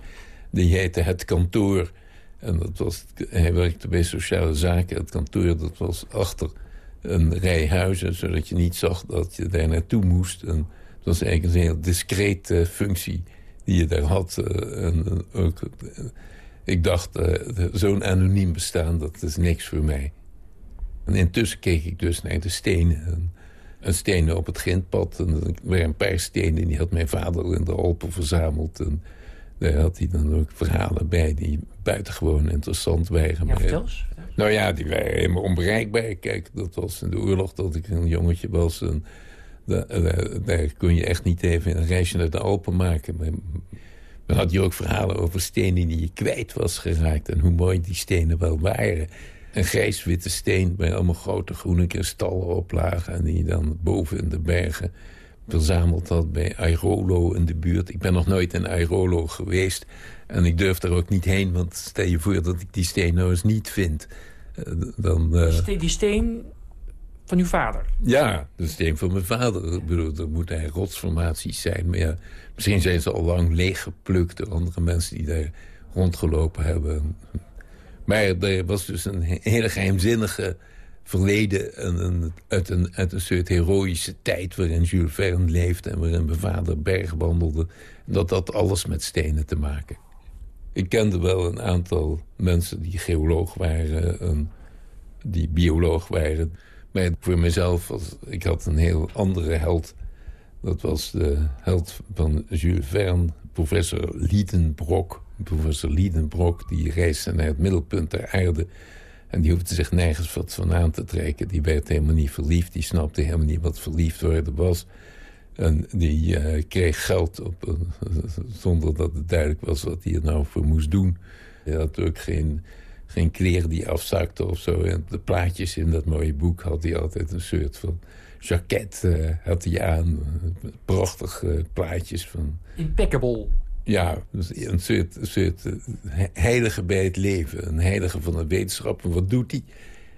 Die heette Het Kantoor. En dat was, hij werkte bij sociale zaken. Het kantoor dat was achter een rij huizen... zodat je niet zag dat je daar naartoe moest. En het was eigenlijk een heel discrete functie die je daar had. Uh, en ook ik dacht, zo'n anoniem bestaan, dat is niks voor mij. En intussen keek ik dus naar de stenen. Een stenen op het grindpad. En er waren een paar stenen, die had mijn vader in de Alpen verzameld. En daar had hij dan ook verhalen bij die buitengewoon interessant waren. Ja. Nou ja, die waren helemaal onbereikbaar. Kijk, dat was in de oorlog dat ik een jongetje was. En daar, daar kon je echt niet even een reisje naar de Alpen maken. Maar dan had je ook verhalen over stenen die je kwijt was geraakt... en hoe mooi die stenen wel waren. Een grijs-witte steen bij allemaal grote groene kristallen oplagen... en die dan boven in de bergen verzameld had bij Airolo in de buurt. Ik ben nog nooit in Airolo geweest en ik durf daar ook niet heen... want stel je voor dat ik die steen nou eens niet vind. Eh, dan, uh... Die steen van uw vader? Ja, de steen van mijn vader. Ik bedoel, er moeten rotsformaties zijn. Maar ja, misschien zijn ze al lang leeggeplukt door andere mensen die daar rondgelopen hebben. Maar er was dus een hele geheimzinnige verleden een, uit, een, uit een soort heroïsche tijd... waarin Jules Verne leefde en waarin mijn vader bergwandelde. Dat had alles met stenen te maken. Ik kende wel een aantal mensen die geoloog waren... en die bioloog waren... Maar voor mezelf, was, ik had een heel andere held. Dat was de held van Jules Verne, professor Liedenbrock. Professor Liedenbrock, die reisde naar het middelpunt der aarde... En die hoefde zich nergens wat van aan te trekken. Die werd helemaal niet verliefd. Die snapte helemaal niet wat verliefd worden was. En die uh, kreeg geld op, zonder dat het duidelijk was wat hij er nou voor moest doen. Hij had ook geen geen kleren die afzakte of zo. En de plaatjes in dat mooie boek had hij altijd een soort van jacket uh, had hij aan. Prachtige uh, plaatjes van... Impeccable. Ja, een soort, uh, heilige bij het leven. Een heilige van de wetenschap. En wat doet hij?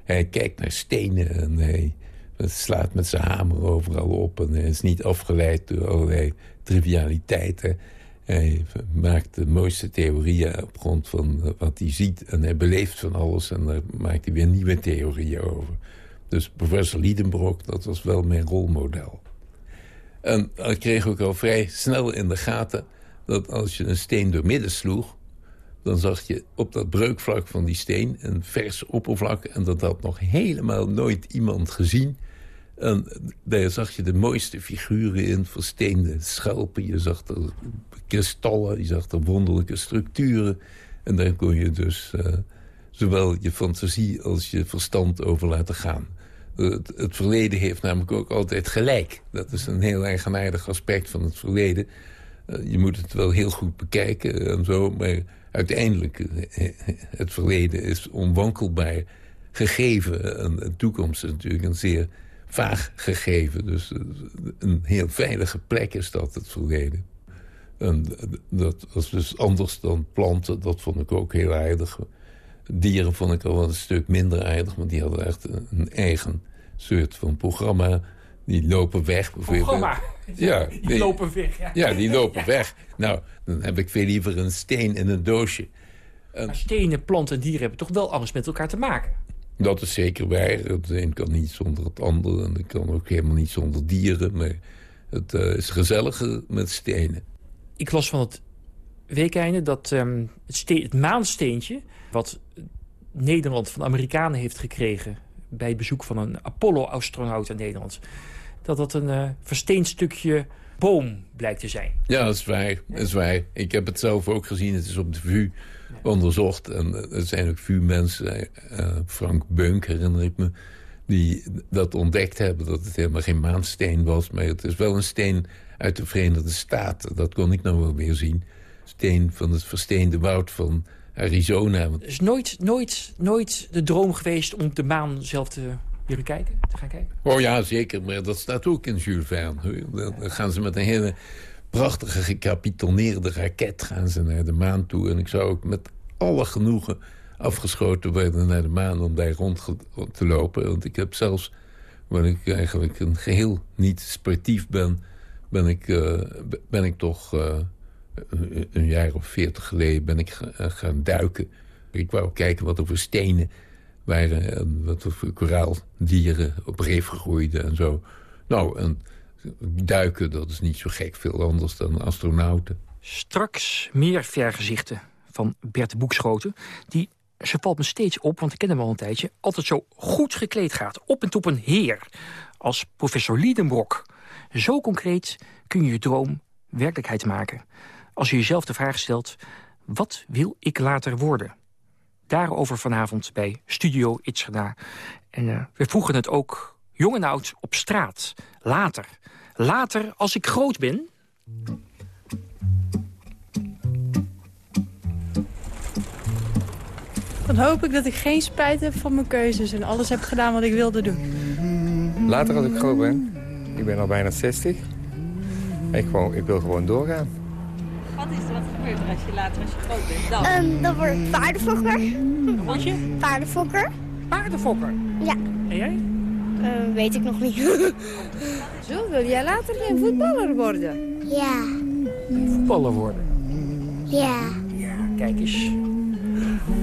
Hij kijkt naar stenen en hij slaat met zijn hamer overal op. En hij is niet afgeleid door allerlei trivialiteiten. Hij maakt de mooiste theorieën op grond van wat hij ziet. En hij beleeft van alles en daar maakt hij weer nieuwe theorieën over. Dus professor Liedenbrock, dat was wel mijn rolmodel. En ik kreeg ook al vrij snel in de gaten... dat als je een steen door midden sloeg... dan zag je op dat breukvlak van die steen een vers oppervlak... en dat had nog helemaal nooit iemand gezien. En daar zag je de mooiste figuren in, versteende schelpen. Je zag er kristallen, je zag er wonderlijke structuren. En daar kon je dus uh, zowel je fantasie als je verstand over laten gaan. Het, het, verleden heeft namelijk ook altijd gelijk. Dat is een heel eigenaardig aspect van het verleden. Uh, je moet het wel heel goed bekijken en zo, maar uiteindelijk... Uh, het verleden is onwankelbaar gegeven. En de toekomst is natuurlijk een zeer vaag gegeven. Dus een heel veilige plek is dat, het verleden. En dat was dus anders dan planten. Dat vond ik ook heel aardig. Dieren vond ik al een stuk minder aardig. Want die hadden echt een eigen soort van programma. Die lopen weg bijvoorbeeld. Ja, die, die lopen weg. Ja, ja die lopen ja. weg. Nou, dan heb ik veel liever een steen in een doosje. En... Maar stenen, planten en dieren hebben toch wel alles met elkaar te maken? Dat is zeker waar. Het een kan niet zonder het ander. En het kan ook helemaal niet zonder dieren. Maar het uh, is gezelliger met stenen. Ik las van het weekeinde dat um, het, het maansteentje... wat Nederland van de Amerikanen heeft gekregen... bij het bezoek van een Apollo-astronaut in Nederland... dat dat een uh, versteend stukje boom blijkt te zijn. Ja, dat is waar. Dat is waar. Ik heb het zelf ook gezien. Het is op de VU onderzocht. En er zijn ook VU-mensen, uh, Frank Beunk herinner ik me... die dat ontdekt hebben, dat het helemaal geen maansteen was... maar het is wel een steen uit de Verenigde Staten. Dat kon ik nou wel weer zien. Steen van het versteende woud van Arizona. Het is nooit, nooit, nooit de droom geweest om de maan zelf te willen kijken, te gaan kijken? Oh ja, zeker. Maar dat staat ook in Jules Verne. Dan gaan ze met een hele prachtige gecapitoneerde raket gaan ze naar de maan toe. En ik zou ook met alle genoegen afgeschoten worden naar de maan om daar rond te lopen. Want ik heb zelfs, wanneer ik eigenlijk een geheel niet sportief ben... ben ik, uh, ben ik toch uh, een jaar of veertig geleden ben ik gaan duiken. Ik wou kijken wat er voor stenen en wat er voor koraaldieren op reef groeiden en zo. Nou, en duiken, dat is niet zo gek veel anders dan astronauten. Straks meer vergezichten van Bert Boekschoten... die, ze valt me steeds op, want ik ken hem al een tijdje... altijd zo goed gekleed gaat, op en top een heer. Als professor Liedenbrok. Zo concreet kun je je droom werkelijkheid maken. Als je jezelf de vraag stelt... wat wil ik later worden? Daarover vanavond bij Studio Itzerda. En uh, we vroegen het ook jong en oud op straat. Later. Later als ik groot ben... Dan hoop ik dat ik geen spijt heb van mijn keuzes... en alles heb gedaan wat ik wilde doen. Later als ik groot ben. Ik ben al bijna 60. Ik, gewoon, ik wil gewoon doorgaan. Wat is er? Wat gebeurt er als je later als je groot bent? Dan, um, dan word ik paardenfokker. Word je? Paardenfokker. Paardenfokker? Ja. En jij? Uh, weet ik nog niet. Zo, wil jij later geen voetballer worden? Ja. Voetballer worden? Ja. Ja, kijk eens.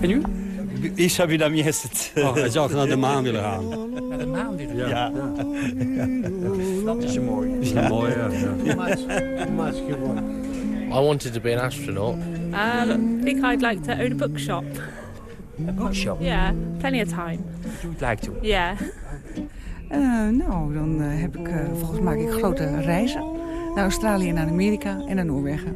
En u? Ik heb je daarmee. Oh, hij zou naar de maan willen gaan. Naar de maan willen gaan? Ja. ja. Dat is een mooi. Dat is een mooi, ja. I wanted to be an astronaut. Um, I think I'd like to own a bookshop. A bookshop? Yeah, plenty of time. You would like to? Yeah. Uh, nou, dan uh, heb ik, uh, volgens maak ik grote reizen. Naar Australië, naar Amerika en naar Noorwegen.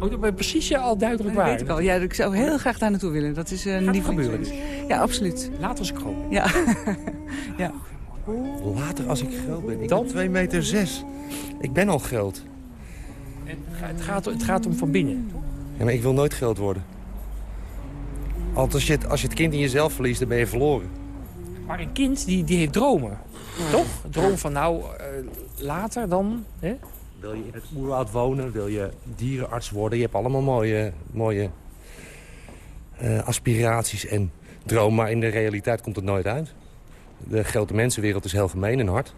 Oh, dat ben precies ja, al duidelijk dat waar. weet ik al. Ja, ik zou heel graag daar naartoe willen. Dat is uh, Gaat niet gebeuren. Ja, absoluut. Later als ik groot ben. Ja. ja. Later als ik groot ben. Ik Dan? ben 2 meter 6. Ik ben al groot. Het gaat, het gaat om van binnen. Ja, maar ik wil nooit groot worden. Want als je, het, als je het kind in jezelf verliest, dan ben je verloren. Maar een kind die, die heeft dromen. Toch? Droom van nou, uh, later dan... Hè? Wil je in het oerwoud wonen? Wil je dierenarts worden? Je hebt allemaal mooie, mooie uh, aspiraties en dromen. Maar in de realiteit komt het nooit uit. De grote mensenwereld is heel gemeen en hard.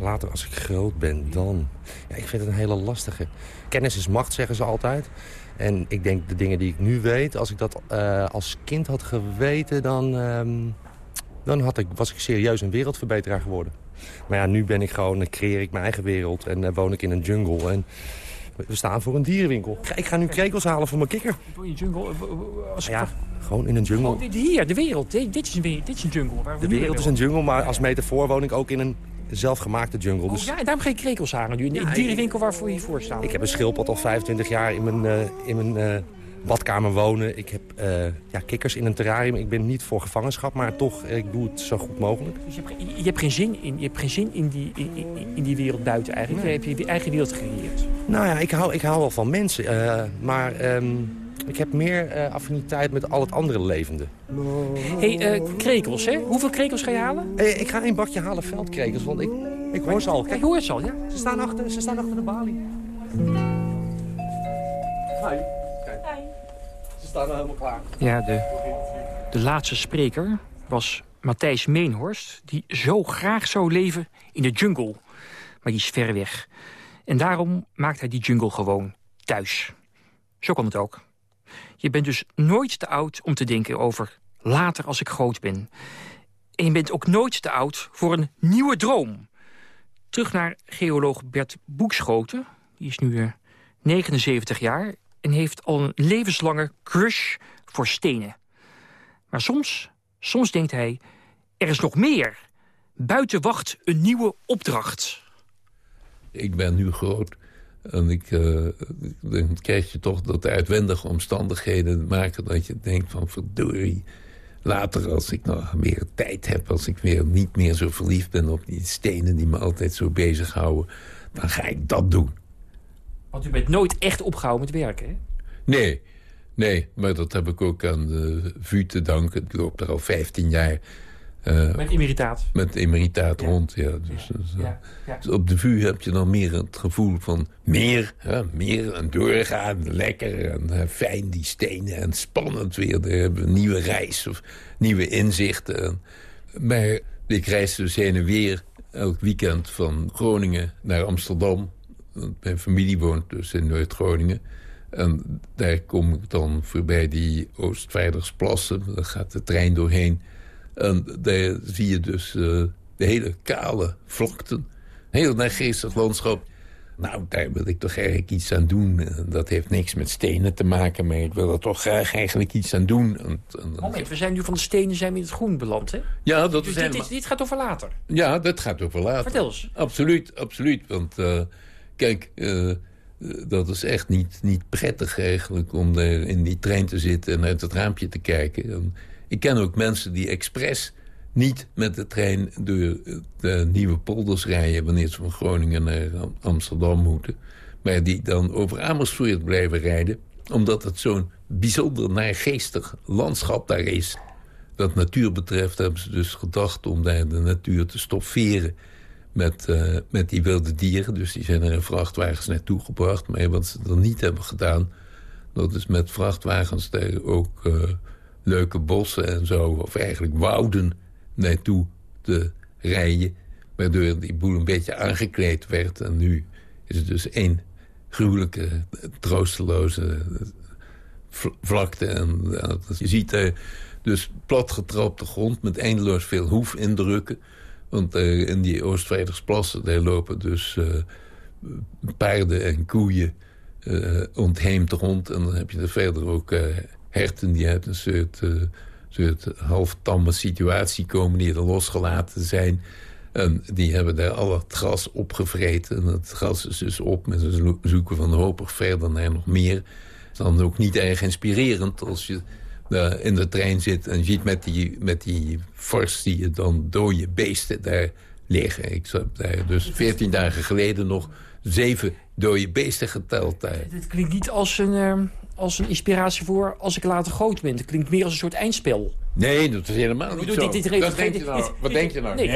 Later als ik groot ben, dan... Ja, ik vind het een hele lastige. Kennis is macht, zeggen ze altijd. En ik denk de dingen die ik nu weet... als ik dat uh, als kind had geweten... dan, um, dan had ik, was ik serieus een wereldverbeteraar geworden. Maar ja, nu ben ik gewoon, dan creëer ik mijn eigen wereld... en uh, woon ik in een jungle. En We staan voor een dierenwinkel. Ik ga nu krekels halen voor mijn kikker. In een jungle? eh, Als Ja, gewoon in een jungle. Oh, dit hier, de wereld. Dit, is, een, dit is een jungle. Waar we De wereld is een jungle, maar als metafoor woon ik ook in een zelfgemaakte jungle. Oh, Dus ja, en daarom ga je krekels nu. In de dierenwinkel waarvoor je voor staat. ik heb een schildpad al 25 jaar in mijn, eh, in mijn eh, badkamer wonen. Ik heb eh, ja, kikkers in een terrarium. Ik ben niet voor gevangenschap, maar toch, ik doe het zo goed mogelijk. Dus je hebt, ge- je hebt geen zin in, je hebt geen zin in, die, in, die wereld buiten eigenlijk. Je hebt je eigen wereld gecreëerd. Nou ja, ik hou, ik hou wel van mensen. eh, maar ehm, ik heb meer eh, affiniteit met al het andere levende. hey, eh, krekels, hè? Hoeveel krekels ga je halen? Eh, ik ga een bakje halen veldkrekels, want ik, ik hoor ze al. Kijk, Ik hoor ze al, ja. ze staan achter, ze staan achter de balie. Hi. Kijk. Ze staan al helemaal klaar. Ja, de, de laatste spreker was Matthijs Meenhorst... die zo graag zou leven in de jungle. Maar die is ver weg. En daarom maakt hij die jungle gewoon thuis. Zo kan het ook. Je bent dus nooit te oud om te denken over later als ik groot ben. En je bent ook nooit te oud voor een nieuwe droom. Terug naar geoloog Bert Boekschoten. Die is nu eh, 79 jaar en heeft al een levenslange crush voor stenen. Maar soms, soms denkt hij, er is nog meer. Buiten wacht een nieuwe opdracht. Ik ben nu groot. En ik, eh, dan krijg je toch dat de uitwendige omstandigheden maken dat je denkt van verdorie. Later als ik nog meer tijd heb, als ik weer niet meer zo verliefd ben op die stenen die me altijd zo bezighouden, dan ga ik dat doen. Want u bent nooit echt opgehouden met werken, hè? Nee, nee, maar dat heb ik ook aan de VU te danken. Ik loop daar al 15 jaar. Eh, Met emeritaat. Met emeritaat rond, ja. Dus, dus, eh, ja, dus op de VU heb je dan meer het gevoel van meer, hè, meer en doorgaan, lekker en eh, fijn die stenen en spannend weer. Daar hebben we een nieuwe reis of nieuwe inzichten. En, maar ik reis dus heen en weer elk weekend van Groningen naar Amsterdam. Want mijn familie woont dus in Noord-Groningen. En daar kom ik dan voorbij die Oostvaardersplassen. Daar gaat de trein doorheen. En daar zie je dus eh, de hele kale vlakten. Heel naargeestig landschap. Nou, daar wil ik toch eigenlijk iets aan doen. En dat heeft niks met stenen te maken, maar ik wil er toch graag eigenlijk iets aan doen. En, en- Moment, we zijn nu van de stenen zijn we in het groen beland, hè? ja, dat Dus is dit, helemaal... dit, dit gaat over later. Ja, dat gaat over later. Vertel eens. Absoluut, absoluut. Want eh, kijk, eh, dat is echt niet, niet prettig eigenlijk... om daar in die trein te zitten en uit het raampje te kijken. En ik ken ook mensen die expres niet met de trein... door de nieuwe polders rijden... wanneer ze van Groningen naar Am- Amsterdam moeten. Maar die dan over Amersfoort blijven rijden... omdat het zo'n bijzonder naargeestig landschap daar is... Wat natuur betreft hebben ze dus gedacht om daar de natuur te stofferen met, eh, met die wilde dieren. Dus die zijn er in vrachtwagens naartoe gebracht. Maar wat ze dan niet hebben gedaan, dat is met vrachtwagens daar ook eh, leuke bossen en zo, of eigenlijk wouden naartoe te rijden. Waardoor die boel een beetje aangekleed werd. En nu is het dus één gruwelijke, troosteloze vlakte. En, je ziet daar dus platgetrapte grond met eindeloos veel hoefindrukken. Want eh, in die Oostvaardersplassen daar lopen dus eh, paarden en koeien eh ontheemd rond. En dan heb je er verder ook herten die uit een soort, eh, soort halftamme situatie komen... die er losgelaten zijn. En die hebben daar al het gras opgevreten. En het gras is dus op. En ze zo- zoeken van hopig verder naar nog meer. Het dan ook niet erg inspirerend als je in de trein zit... en ziet met die, met die fors zie je dan dode beesten daar liggen. Ik heb daar dus veertien dagen geleden nog zeven dode beesten geteld daar. Dit klinkt niet als een, eh, als een inspiratie voor als ik later groot ben. Het klinkt meer als een soort eindspel. Nee, dat is helemaal niet zo. dit, dit levert Wat denk geen- je nou? dit- Wat denk je nou? Nee,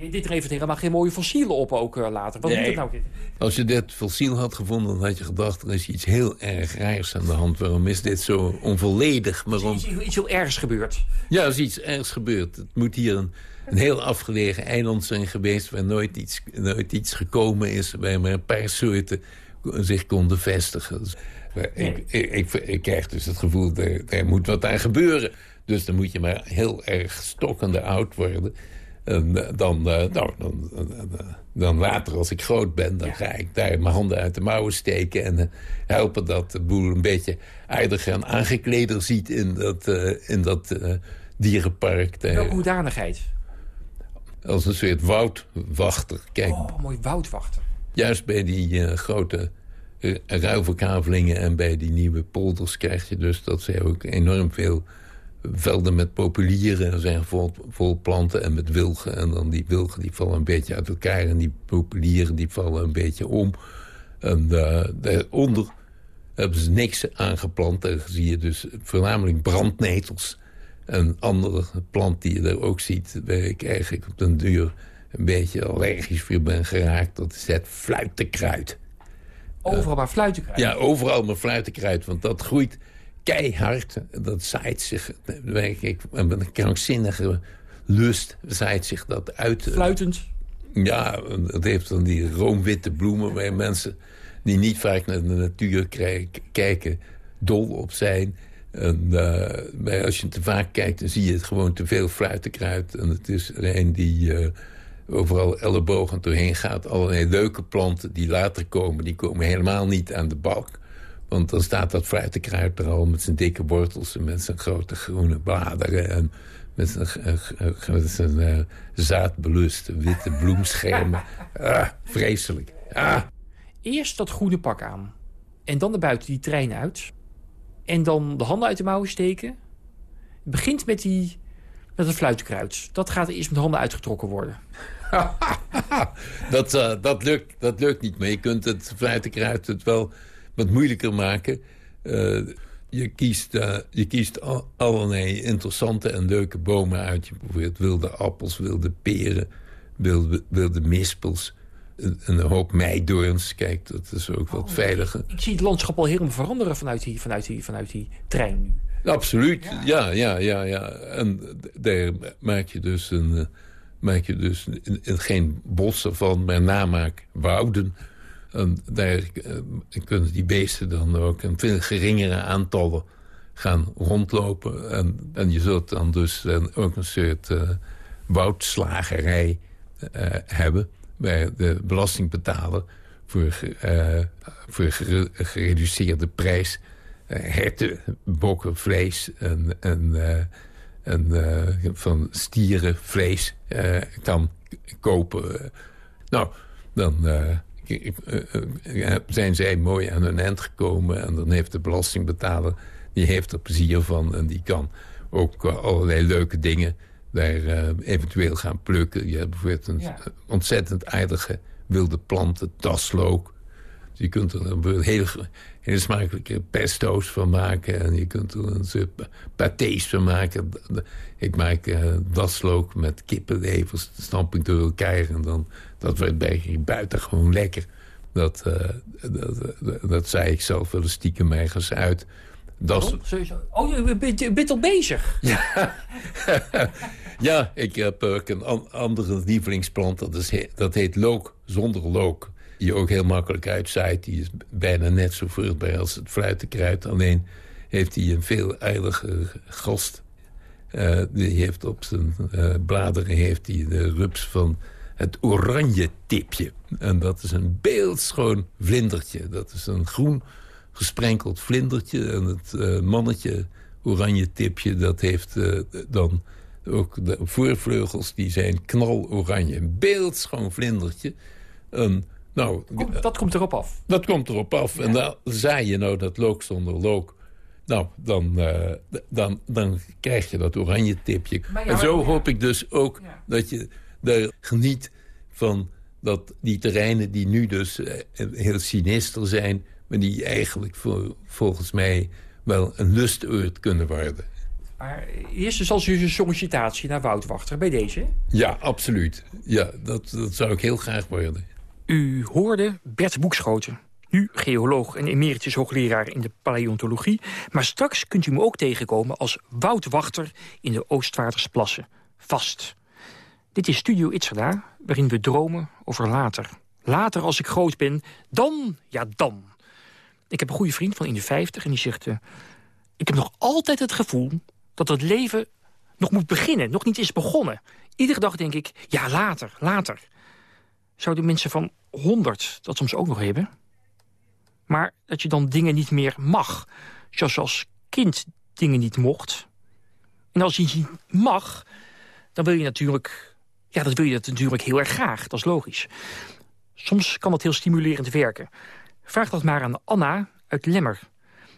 nee, dit levert helemaal geen mooie fossielen op ook eh, later. Wat Nee. doet het nou? Als je dit fossiel had gevonden, dan had je gedacht... er is iets heel erg raars aan de hand. Waarom is dit zo onvolledig? Waarom... Iets, iets heel ergs gebeurd. Ja, er is iets ergs gebeurd. Het moet hier een, een heel afgelegen eiland zijn geweest... waar nooit iets, nooit iets gekomen is... waar maar een paar soorten zich konden vestigen. Ik, ik, ik, krijg dus het gevoel, er, er moet wat aan gebeuren. Dus dan moet je maar heel erg stokkende oud worden. En eh, dan, eh, nou, dan, eh, dan later, als ik groot ben, dan ga ik daar mijn handen uit de mouwen steken... en helpen dat de boel een beetje aardig en aangekleder ziet in dat, in dat dierenpark. Welke hoedanigheid? Als een soort woudwachter. Kijk, Oh, mooi woudwachter. juist bij die grote uh, ruilverkavelingen en bij die nieuwe polders krijg je dus dat ze ook enorm veel velden met populieren zijn vol, vol planten en met wilgen. En dan die wilgen die vallen een beetje uit elkaar en die populieren die vallen een beetje om. En uh, daaronder hebben ze niks aangeplant. Daar zie je dus voornamelijk brandnetels. Een andere plant die je daar ook ziet, waar ik eigenlijk op den duur een beetje allergisch voor ben geraakt. Dat is het fluitenkruid. Overal maar fluitenkruid. Ja, overal maar fluitenkruid, want dat groeit keihard. Dat zaait zich, ik, met een krankzinnige lust zaait zich dat uit. Fluitend? Ja, het heeft dan die roomwitte bloemen waar mensen die niet vaak naar de natuur kijken, dol op zijn. En uh, als je te vaak kijkt, dan zie je het gewoon te veel fluitenkruid. En het is er een die uh, overal ellebogen doorheen gaat. Allerlei leuke planten die later komen, die komen helemaal niet aan de balk. Want dan staat dat fruitenkruid er al met zijn dikke wortels... en met zijn grote groene bladeren... en met zijn, met zijn uh, zaadbeluste witte bloemschermen. Ah, vreselijk. Ah. Eerst dat groene pak aan. En dan naar buiten die trein uit. En dan de handen uit de mouwen steken. Het begint met, die, met het fluitenkruid. Dat gaat eerst met de handen uitgetrokken worden. dat, uh, dat, lukt, dat lukt niet. Maar je kunt het fluitenkruid het wel wat moeilijker maken. Uh, je kiest, uh, je kiest al, allerlei interessante en leuke bomen uit. Je probeert wilde appels, wilde peren, wilde, wilde mispels. Een, een hoop meidoorns. Kijk, dat is ook wat oh, veiliger. Ik zie het landschap al helemaal veranderen vanuit die, vanuit die, vanuit die trein nu. Absoluut, ja, ja, ja. ja. En daar maak je dus, een, maak je dus een, een, geen bossen van, maar namaak wouden. En daar uh, kunnen die beesten dan ook in veel geringere aantallen gaan rondlopen. En, en je zult dan dus dan ook een soort uh, woudslagerij uh, hebben... waar de belastingbetaler voor, voor gereduceerde prijs... herten, bokken, vlees en, en van stierenvlees kan kopen. nou, dan zijn zij mooi aan hun eind gekomen. En dan heeft de belastingbetaler, die heeft er plezier van. En die kan ook allerlei leuke dingen daar uh, eventueel gaan plukken. Je hebt bijvoorbeeld een ja. ontzettend aardige wilde planten, daslook. Dus je kunt er een hele, hele smakelijke pesto's van maken. En je kunt er een soort pâtés van maken. Ik maak uh, daslook met kippenlevers, stamp ik door elkaar. En dan, dat wordt bij buitengewoon lekker. Dat, uh, dat, dat, dat, zei ik zelf wel stiekem ergens uit. Das... Oh, oh, je bent, bent al bezig. Ja. ja, ik heb ook een an andere lievelingsplant. Dat, is, dat heet look zonder look. Je ook heel makkelijk uitzaait. Die is bijna net zo vruchtbaar als het fluitenkruid. Alleen heeft hij een veel aardiger gast. Uh, die heeft op zijn uh, bladeren heeft hij de rups van het oranje tipje. En dat is een beeldschoon vlindertje. Dat is een groen gesprenkeld vlindertje. En het uh, mannetje oranje tipje, dat heeft dan ook de voorvleugels, die zijn knaloranje. Een beeldschoon vlindertje. Um, nou, Kom, dat komt erop af? Dat komt erop af. Ja. En dan zaai je nou dat look zonder look. Nou, dan, uh, dan, dan krijg je dat oranje tipje. Ja, en zo hoop ik dus ook ja. dat je daar geniet van dat die terreinen die nu dus uh, heel sinister zijn... maar die eigenlijk voor, volgens mij wel een lustoord kunnen worden. Maar eerst dus als een sollicitatie naar Woudwachter bij deze? Ja, absoluut. Ja, dat, dat zou ik heel graag worden. U hoorde Bert Boekschoten. Nu geoloog en emeritus hoogleraar in de paleontologie. Maar straks kunt u me ook tegenkomen als woudwachter in de Oostvaardersplassen. Vast. Dit is Studio Itzerda, waarin we dromen over later. Later als ik groot ben, dan, ja dan. Ik heb een goede vriend van in de 50 en die zegt... Uh, ik heb nog altijd het gevoel dat het leven nog moet beginnen, nog niet is begonnen. Iedere dag denk ik, ja, later, later. Zouden mensen van 100 dat soms ook nog hebben? Maar dat je dan dingen niet meer mag. Zoals als kind dingen niet mocht. En als je niet mag, dan wil je natuurlijk... Ja, dat wil je natuurlijk heel erg graag. Dat is logisch. Soms kan dat heel stimulerend werken. Vraag dat maar aan Anna uit Lemmer.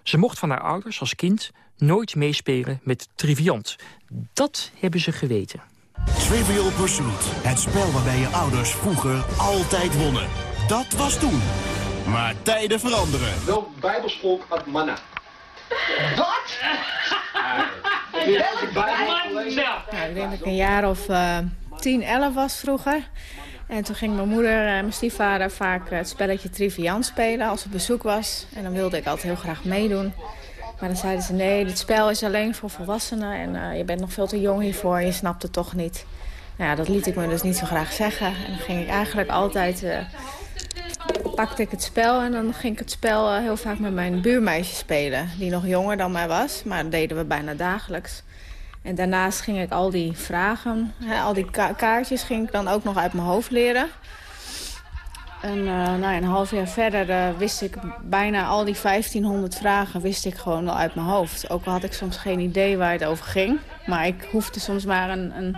Ze mocht van haar ouders als kind nooit meespelen met Triviant. Dat hebben ze geweten. Trivial Pursuit. Het spel waarbij je ouders vroeger altijd wonnen. Dat was toen. Maar tijden veranderen. Welk bijbelsvolk had manna? Wat? Nou, ik denk dat ik een jaar of uh, 10, 11 was vroeger. En toen ging mijn moeder en mijn stiefvader vaak het spelletje Triviant spelen als het bezoek was. En dan wilde ik altijd heel graag meedoen. Maar dan zeiden ze, nee, dit spel is alleen voor volwassenen... en uh, je bent nog veel te jong hiervoor, je snapt het toch niet. Nou ja, dat liet ik me dus niet zo graag zeggen. En dan ging ik eigenlijk altijd... Uh, pakte ik het spel en dan ging ik het spel uh, heel vaak met mijn buurmeisje spelen... die nog jonger dan mij was, maar dat deden we bijna dagelijks. En daarnaast ging ik al die vragen, hè, al die ka kaartjes... ging ik dan ook nog uit mijn hoofd leren... En uh, nou, een half jaar verder uh, wist ik bijna al die 1500 vragen wist ik gewoon wel uit mijn hoofd. Ook al had ik soms geen idee waar het over ging. Maar ik hoefde soms maar een, een,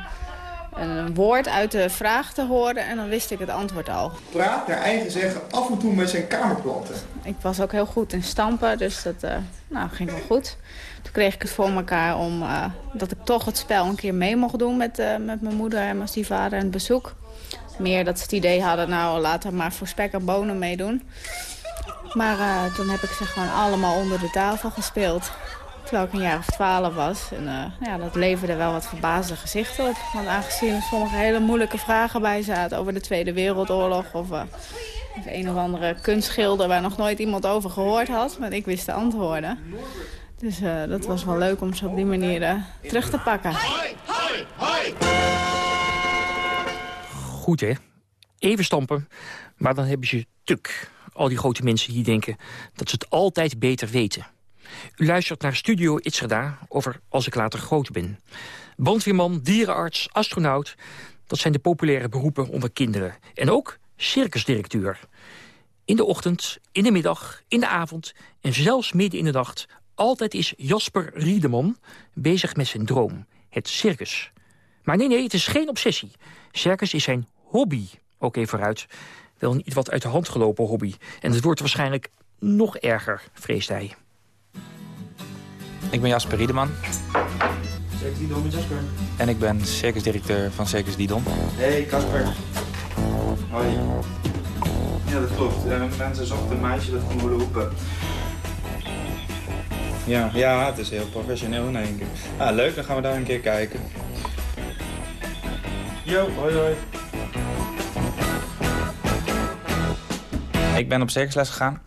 een woord uit de vraag te horen en dan wist ik het antwoord al. Praat naar eigen zeggen af en toe met zijn kamerplanten. Ik was ook heel goed in stampen, dus dat uh, nou, ging wel goed. Toen kreeg ik het voor elkaar om dat ik toch het spel een keer mee mocht doen met, met mijn moeder en mijn stiefvader en het bezoek. Meer dat ze het idee hadden, nou laten we maar voor spek en bonen meedoen. Maar uh, toen heb ik ze gewoon allemaal onder de tafel gespeeld. Terwijl ik een jaar of twaalf was. En uh, ja, dat leverde wel wat verbaasde gezichten op. Want aangezien er sommige hele moeilijke vragen bij zaten over de Tweede Wereldoorlog... of, uh, of een of andere kunstschilder waar nog nooit iemand over gehoord had. Maar ik wist de antwoorden. Dus dat was wel leuk om ze op die manier terug te pakken. Hoi, hoi, hoi goed, hè? Even stampen, maar dan hebben ze tuk. Al die grote mensen die denken dat ze het altijd beter weten. U luistert naar Studio Itzerda over Als ik later groot ben. Brandweerman, dierenarts, astronaut... dat zijn de populaire beroepen onder kinderen. En ook circusdirecteur. In de ochtend, in de middag, in de avond en zelfs midden in de nacht... altijd is Jasper Riedeman bezig met zijn droom, het circus. Maar nee, nee, het is geen obsessie. Circus is zijn hobby. Even vooruit. Wel een iets wat uit de hand gelopen hobby. En het wordt waarschijnlijk nog erger, vreest hij. Ik ben Jasper Riedeman. Circus Didon met Jasper. En ik ben circusdirecteur van Circus Didon. Hey Casper. Hoi. Ja, dat klopt. Uh, mensen zochten een meisje dat kon worden roepen. Ja, ja, het is heel professioneel in één keer. Ah, leuk, dan gaan we daar een keer kijken. Yo, hoi hoi. Ik ben op circusles gegaan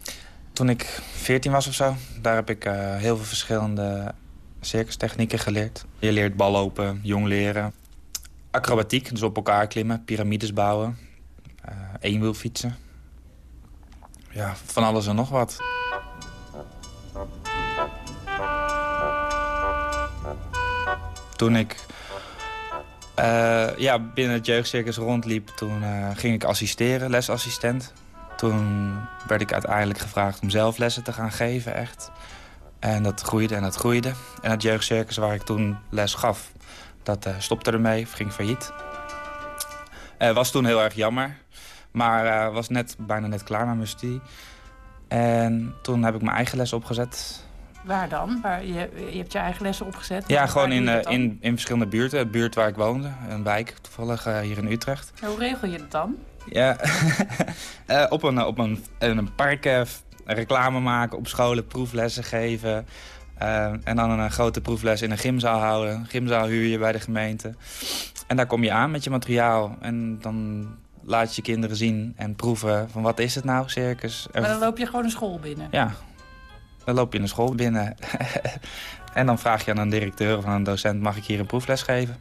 toen ik 14 was of zo. Daar heb ik uh, heel veel verschillende circustechnieken geleerd. Je leert bal lopen, jong leren. Acrobatiek, dus op elkaar klimmen, piramides bouwen. Eenwiel fietsen. Ja, van alles en nog wat. Toen ik uh, ja, binnen het jeugdcircus rondliep, toen ging ik assisteren, lesassistent. Toen werd ik uiteindelijk gevraagd om zelf lessen te gaan geven, echt. En dat groeide en dat groeide. En het jeugdcircus waar ik toen les gaf, dat uh, stopte ermee, ging failliet. was toen heel erg jammer, maar was net, bijna net klaar met mijn studie. En toen heb ik mijn eigen les opgezet. Waar dan? Waar, je, je hebt je eigen lessen opgezet? Ja, gewoon in, uh, in, in verschillende buurten. De buurt waar ik woonde, een wijk toevallig uh, hier in Utrecht. Hoe regel je dat dan? Ja, uh, op, een, op een, een park reclame maken, op scholen proeflessen geven. en dan een grote proefles in een gymzaal houden. Een gymzaal huur je bij de gemeente. En daar kom je aan met je materiaal. En dan laat je kinderen zien en proeven van wat is het nou, circus. Maar dan loop je gewoon een school binnen? Ja, dan loop je in de school binnen. en dan vraag je aan een directeur of aan een docent... mag ik hier een proefles geven?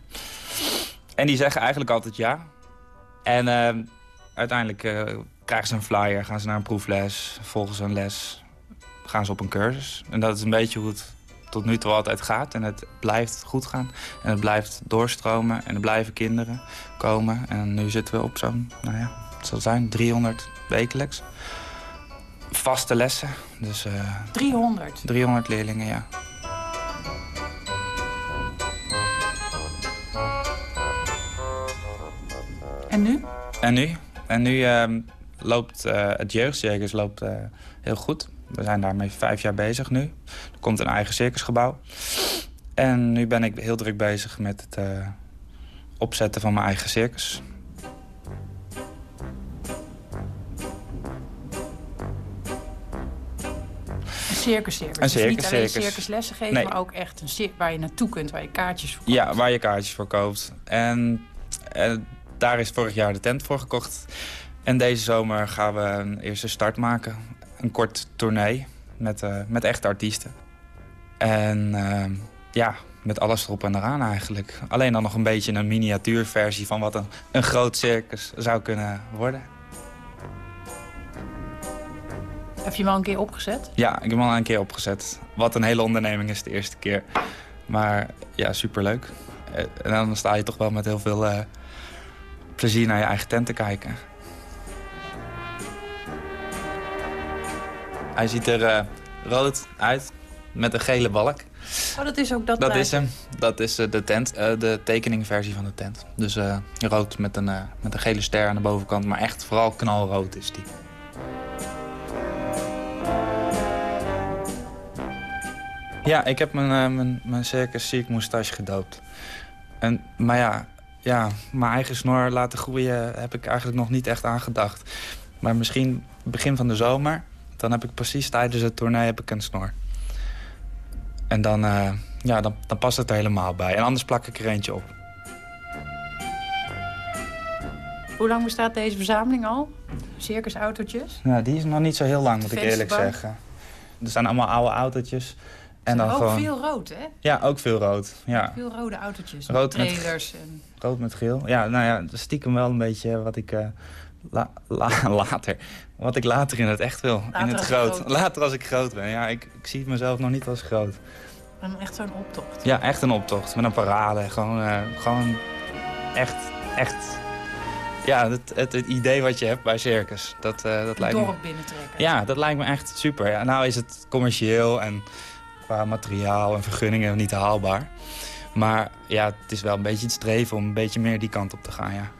En die zeggen eigenlijk altijd ja. En uh, uiteindelijk uh, krijgen ze een flyer, gaan ze naar een proefles... volgen ze een les, gaan ze op een cursus. En dat is een beetje hoe het tot nu toe altijd gaat. En het blijft goed gaan. En het blijft doorstromen. En er blijven kinderen komen. En nu zitten we op zo'n, nou ja, het zal zijn 300 wekelijks. Vaste lessen. Dus, eh, 300? 300 leerlingen, ja. En nu? En nu? En nu ehm, loopt eh, het jeugdcircus loopt, eh, heel goed. We zijn daarmee vijf jaar bezig nu. Er komt een eigen circusgebouw. En nu ben ik heel druk bezig met het eh, opzetten van mijn eigen circus. Circus circus. Een Dus niet circus alleen circus. circuslessen geven, Nee. maar ook echt een circus waar je naartoe kunt, waar je kaartjes voor Ja, waar je kaartjes voor koopt. En, en daar is vorig jaar de tent voor gekocht. En deze zomer gaan we een eerste start maken. Een kort tournee met, eh, met echte artiesten. En eh, ja, met alles erop en eraan eigenlijk. Alleen dan nog een beetje een miniatuurversie van wat een, een groot circus zou kunnen worden. Heb je hem al een keer opgezet? Ja, ik heb hem al een keer opgezet. Wat een hele onderneming is de eerste keer. Maar ja, superleuk. Eh, En dan sta je toch wel met heel veel eh, plezier naar je eigen tent te kijken. Hij ziet er eh, rood uit met een gele balk. Oh, dat is ook dat Dat is hem. Dat is de tent, de tekeningversie van de tent. Dus rood met een, met een gele ster aan de bovenkant. Maar echt vooral knalrood is die. Ja, ik heb mijn, eh, mijn, mijn Circus Ziek moustache gedoopt. En, maar ja, ja, mijn eigen snor laten groeien heb ik eigenlijk nog niet echt aan gedacht. Maar misschien begin van de zomer, dan heb ik precies tijdens het tournee heb ik een snor. En dan, eh, ja, dan, dan past het er helemaal bij. En anders plak ik er eentje op. Hoe lang bestaat deze verzameling al? Circusautootjes? Nou, die is nog niet zo heel lang, moet ik eerlijk zeggen. Er staan allemaal oude autootjes. En dan ook gewoon... veel rood, hè? Ja, ook veel rood. Ja. Veel rode autootjes. Rood met- trailers. En... Rood met geel. Ja, nou ja, stiekem wel een beetje wat ik eh, la- la- later... Wat ik later in het echt wil. Later in het groot. groot Later als ik groot ben. Ja, ik, ik zie mezelf nog niet als groot. en echt zo'n optocht. Ja, echt een optocht. Met een parade. Gewoon, eh, gewoon echt, echt... Ja, het, het, het idee wat je hebt bij circus. Dat, eh, dat Het lijkt me... dorp binnentrekken. Ja, dat lijkt me echt super. Ja, nou is het commercieel en qua materiaal en vergunningen niet haalbaar. Maar ja, het is wel een beetje het streven om een beetje meer die kant op te gaan, ja.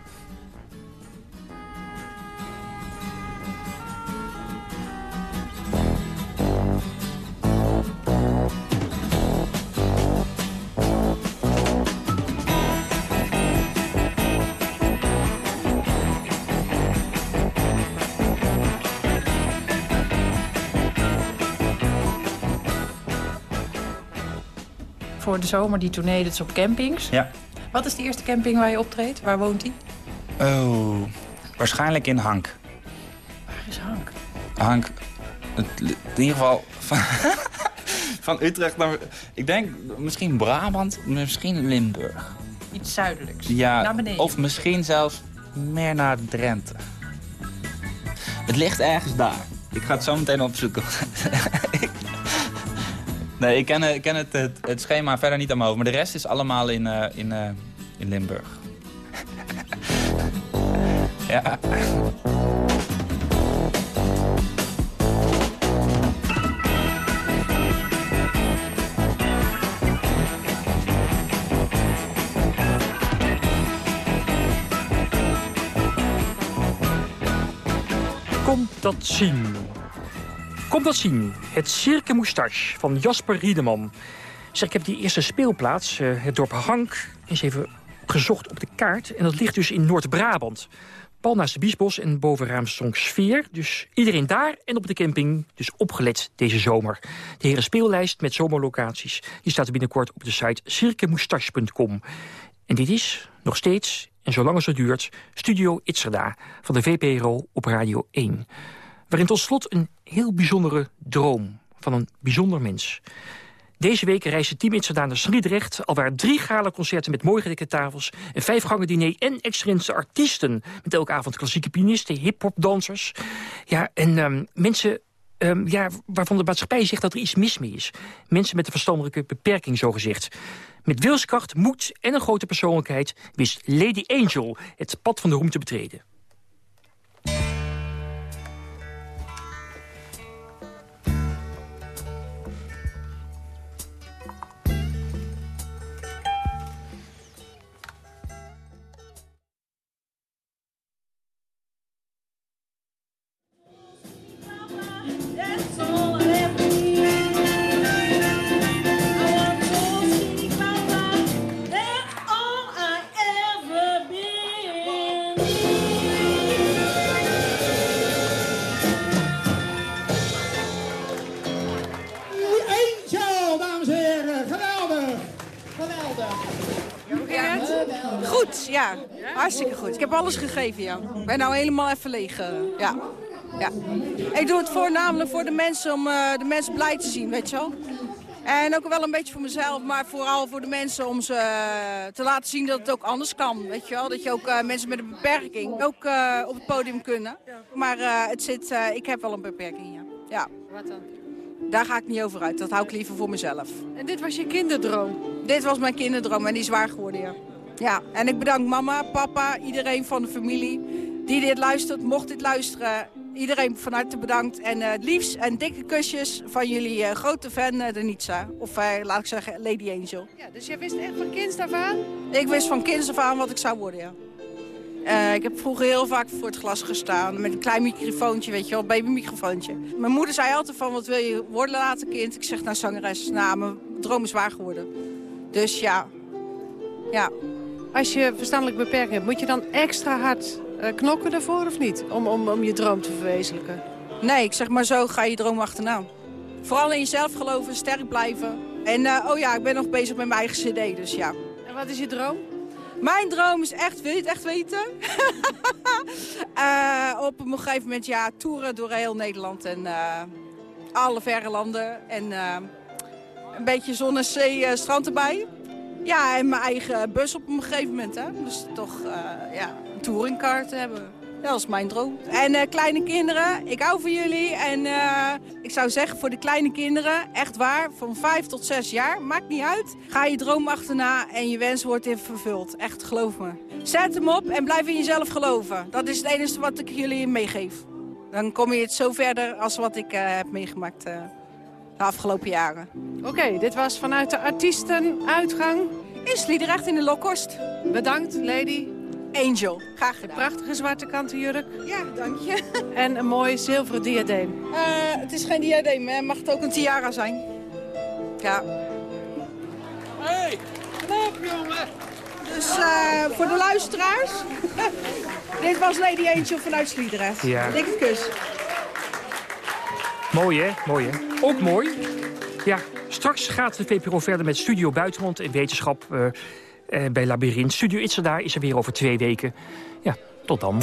Voor de zomer die tournee, dat is op campings. Ja. Wat is de eerste camping waar je optreedt? Waar woont hij? Oh, waarschijnlijk in Hank. Waar is Hank? Hank, in ieder geval van, van Utrecht naar... Ik denk misschien Brabant, misschien Limburg. Iets zuidelijks. Ja, Naar beneden. of misschien zelfs meer naar Drenthe. Het ligt ergens daar. Ik ga het zo meteen opzoeken. nee, ik ken, ken het, het, schema verder niet aan mijn hoofd. Maar de rest is allemaal in, eh, in, eh, in Limburg. ja. Kom dat zien. Kom dat zien. Het Cirque Moustache van Jasper Riedeman. Zeg, ik heb die eerste speelplaats, eh, het dorp Hank, eens even gezocht op de kaart. En dat ligt dus in Noord-Brabant. Pal naast de Biesbos en boven Raamstonk Sfeer. Dus iedereen daar en op de camping. Dus opgelet deze zomer. De heren speellijst met zomerlocaties. Die staat binnenkort op de site cirquemoustache.com. En dit is nog steeds, en zolang als het duurt, Studio Itzerda van de VPRO op Radio 1. Waarin tot slot een heel bijzondere droom van een bijzonder mens. Deze week reist het team naar Sliedrecht... alwaar drie gala-concerten met mooi gedekte tafels... een vijfgangen diner en extrinse artiesten... met elke avond klassieke pianisten, hip-hop dansers. Ja, en ehm, mensen ehm, ja, waarvan de maatschappij zegt dat er iets mis mee is. Mensen met een verstandelijke beperking, zogezegd. Met wilskracht, moed en een grote persoonlijkheid... wist Lady Angel het pad van de roem te betreden. Alles gegeven, ja. Ik ben nou helemaal even leeg. eh, ja. ja. Ik doe het voornamelijk voor de mensen, om eh, de mensen blij te zien, weet je wel. En ook wel een beetje voor mezelf, maar vooral voor de mensen om ze eh, te laten zien dat het ook anders kan, weet je wel. Dat je ook mensen met een beperking ook op het podium kunnen. Maar het zit, ik heb wel een beperking, ja. ja. Wat dan? Daar ga ik niet over uit. Dat hou ik liever voor mezelf. En dit was je kinderdroom? Dit was mijn kinderdroom en die is waar geworden, ja. Ja, en ik bedank mama, papa, iedereen van de familie die dit luistert, mocht dit luisteren. Iedereen van harte bedankt. En eh, het liefst en dikke kusjes van jullie eh, grote fan, eh, Denitsa. Of eh, laat ik zeggen, Lady Angel. Ja, dus jij wist echt van kinds af aan? Ik wist van kinds af aan wat ik zou worden, ja. Eh, ik heb vroeger heel vaak voor het glas gestaan. Met een klein microfoontje, weet je wel, een babymicrofoontje. Mijn moeder zei altijd van, wat wil je worden later, kind? Ik zeg, nou, zangeres. Nou, mijn droom is waar geworden. Dus ja, ja. Als je verstandelijk beperking hebt, moet je dan extra hard eh, knokken daarvoor of niet? Om, om, om je droom te verwezenlijken? Nee, ik zeg maar zo, ga je droom achterna. Vooral in jezelf geloven, sterk blijven. En eh, oh ja, ik ben nog bezig met mijn eigen cd, dus ja. En wat is je droom? Mijn droom is echt, wil je het echt weten? Eh, op een gegeven moment, ja, toeren door heel Nederland en alle verre landen. En een beetje zon en zee, strand erbij. Ja, en mijn eigen bus op een gegeven moment, hè. Dus toch, eh, ja, een touringcar te hebben. Dat is mijn droom. En eh, kleine kinderen, ik hou van jullie. En eh, ik zou zeggen voor de kleine kinderen, echt waar, van vijf tot zes jaar, maakt niet uit. Ga je droom achterna en je wens wordt in vervuld. Echt, geloof me. Zet hem op en blijf in jezelf geloven. Dat is het enige wat ik jullie meegeef. Dan kom je het zo verder als wat ik heb meegemaakt de afgelopen jaren. Oké, dit was vanuit de artiestenuitgang. In Sliedrecht in de Lokhorst. Bedankt, lady. Angel, graag gedaan. Prachtige zwarte kanten jurk. Ja, dank je. En een mooi zilveren diadeem. Eh, het is geen diadeem, hè. mag het ook een tiara zijn. Ja. Hey, op jongen. Dus eh, voor de luisteraars, dit was Lady Angel vanuit Sliedrecht. Ja. Dikke kus. Mooi, hè? Mooi, hè? Ook mooi. Ja, straks gaat de VPRO verder met Studio Buitenland en Wetenschap eh, eh, bij Labyrinth. Studio Itzerdaar is er weer over twee weken. Ja, tot dan.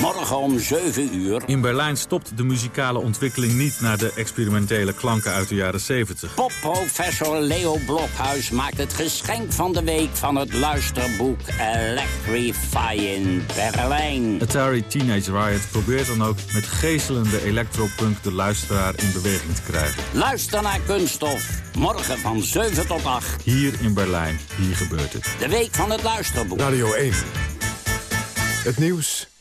Morgen om 7 uur. In Berlijn stopt de muzikale ontwikkeling niet naar de experimentele klanken uit de jaren 70. Popprofessor Leo Blokhuis maakt het geschenk van de week van het luisterboek Electrifying Berlijn. Atari Teenage Riot probeert dan ook met geestelende electropunk de luisteraar in beweging te krijgen. Luister naar Kunststof. Morgen van 7 tot 8. Hier in Berlijn, hier gebeurt het. De week van het luisterboek. Radio 1. Het nieuws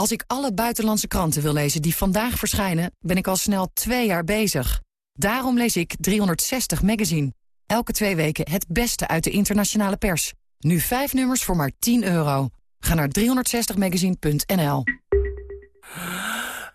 Als ik alle buitenlandse kranten wil lezen die vandaag verschijnen... ben ik al snel twee jaar bezig. Daarom lees ik 360 Magazine. Elke twee weken het beste uit de internationale pers. Nu vijf nummers voor maar 10 euro. Ga naar 360magazine.nl.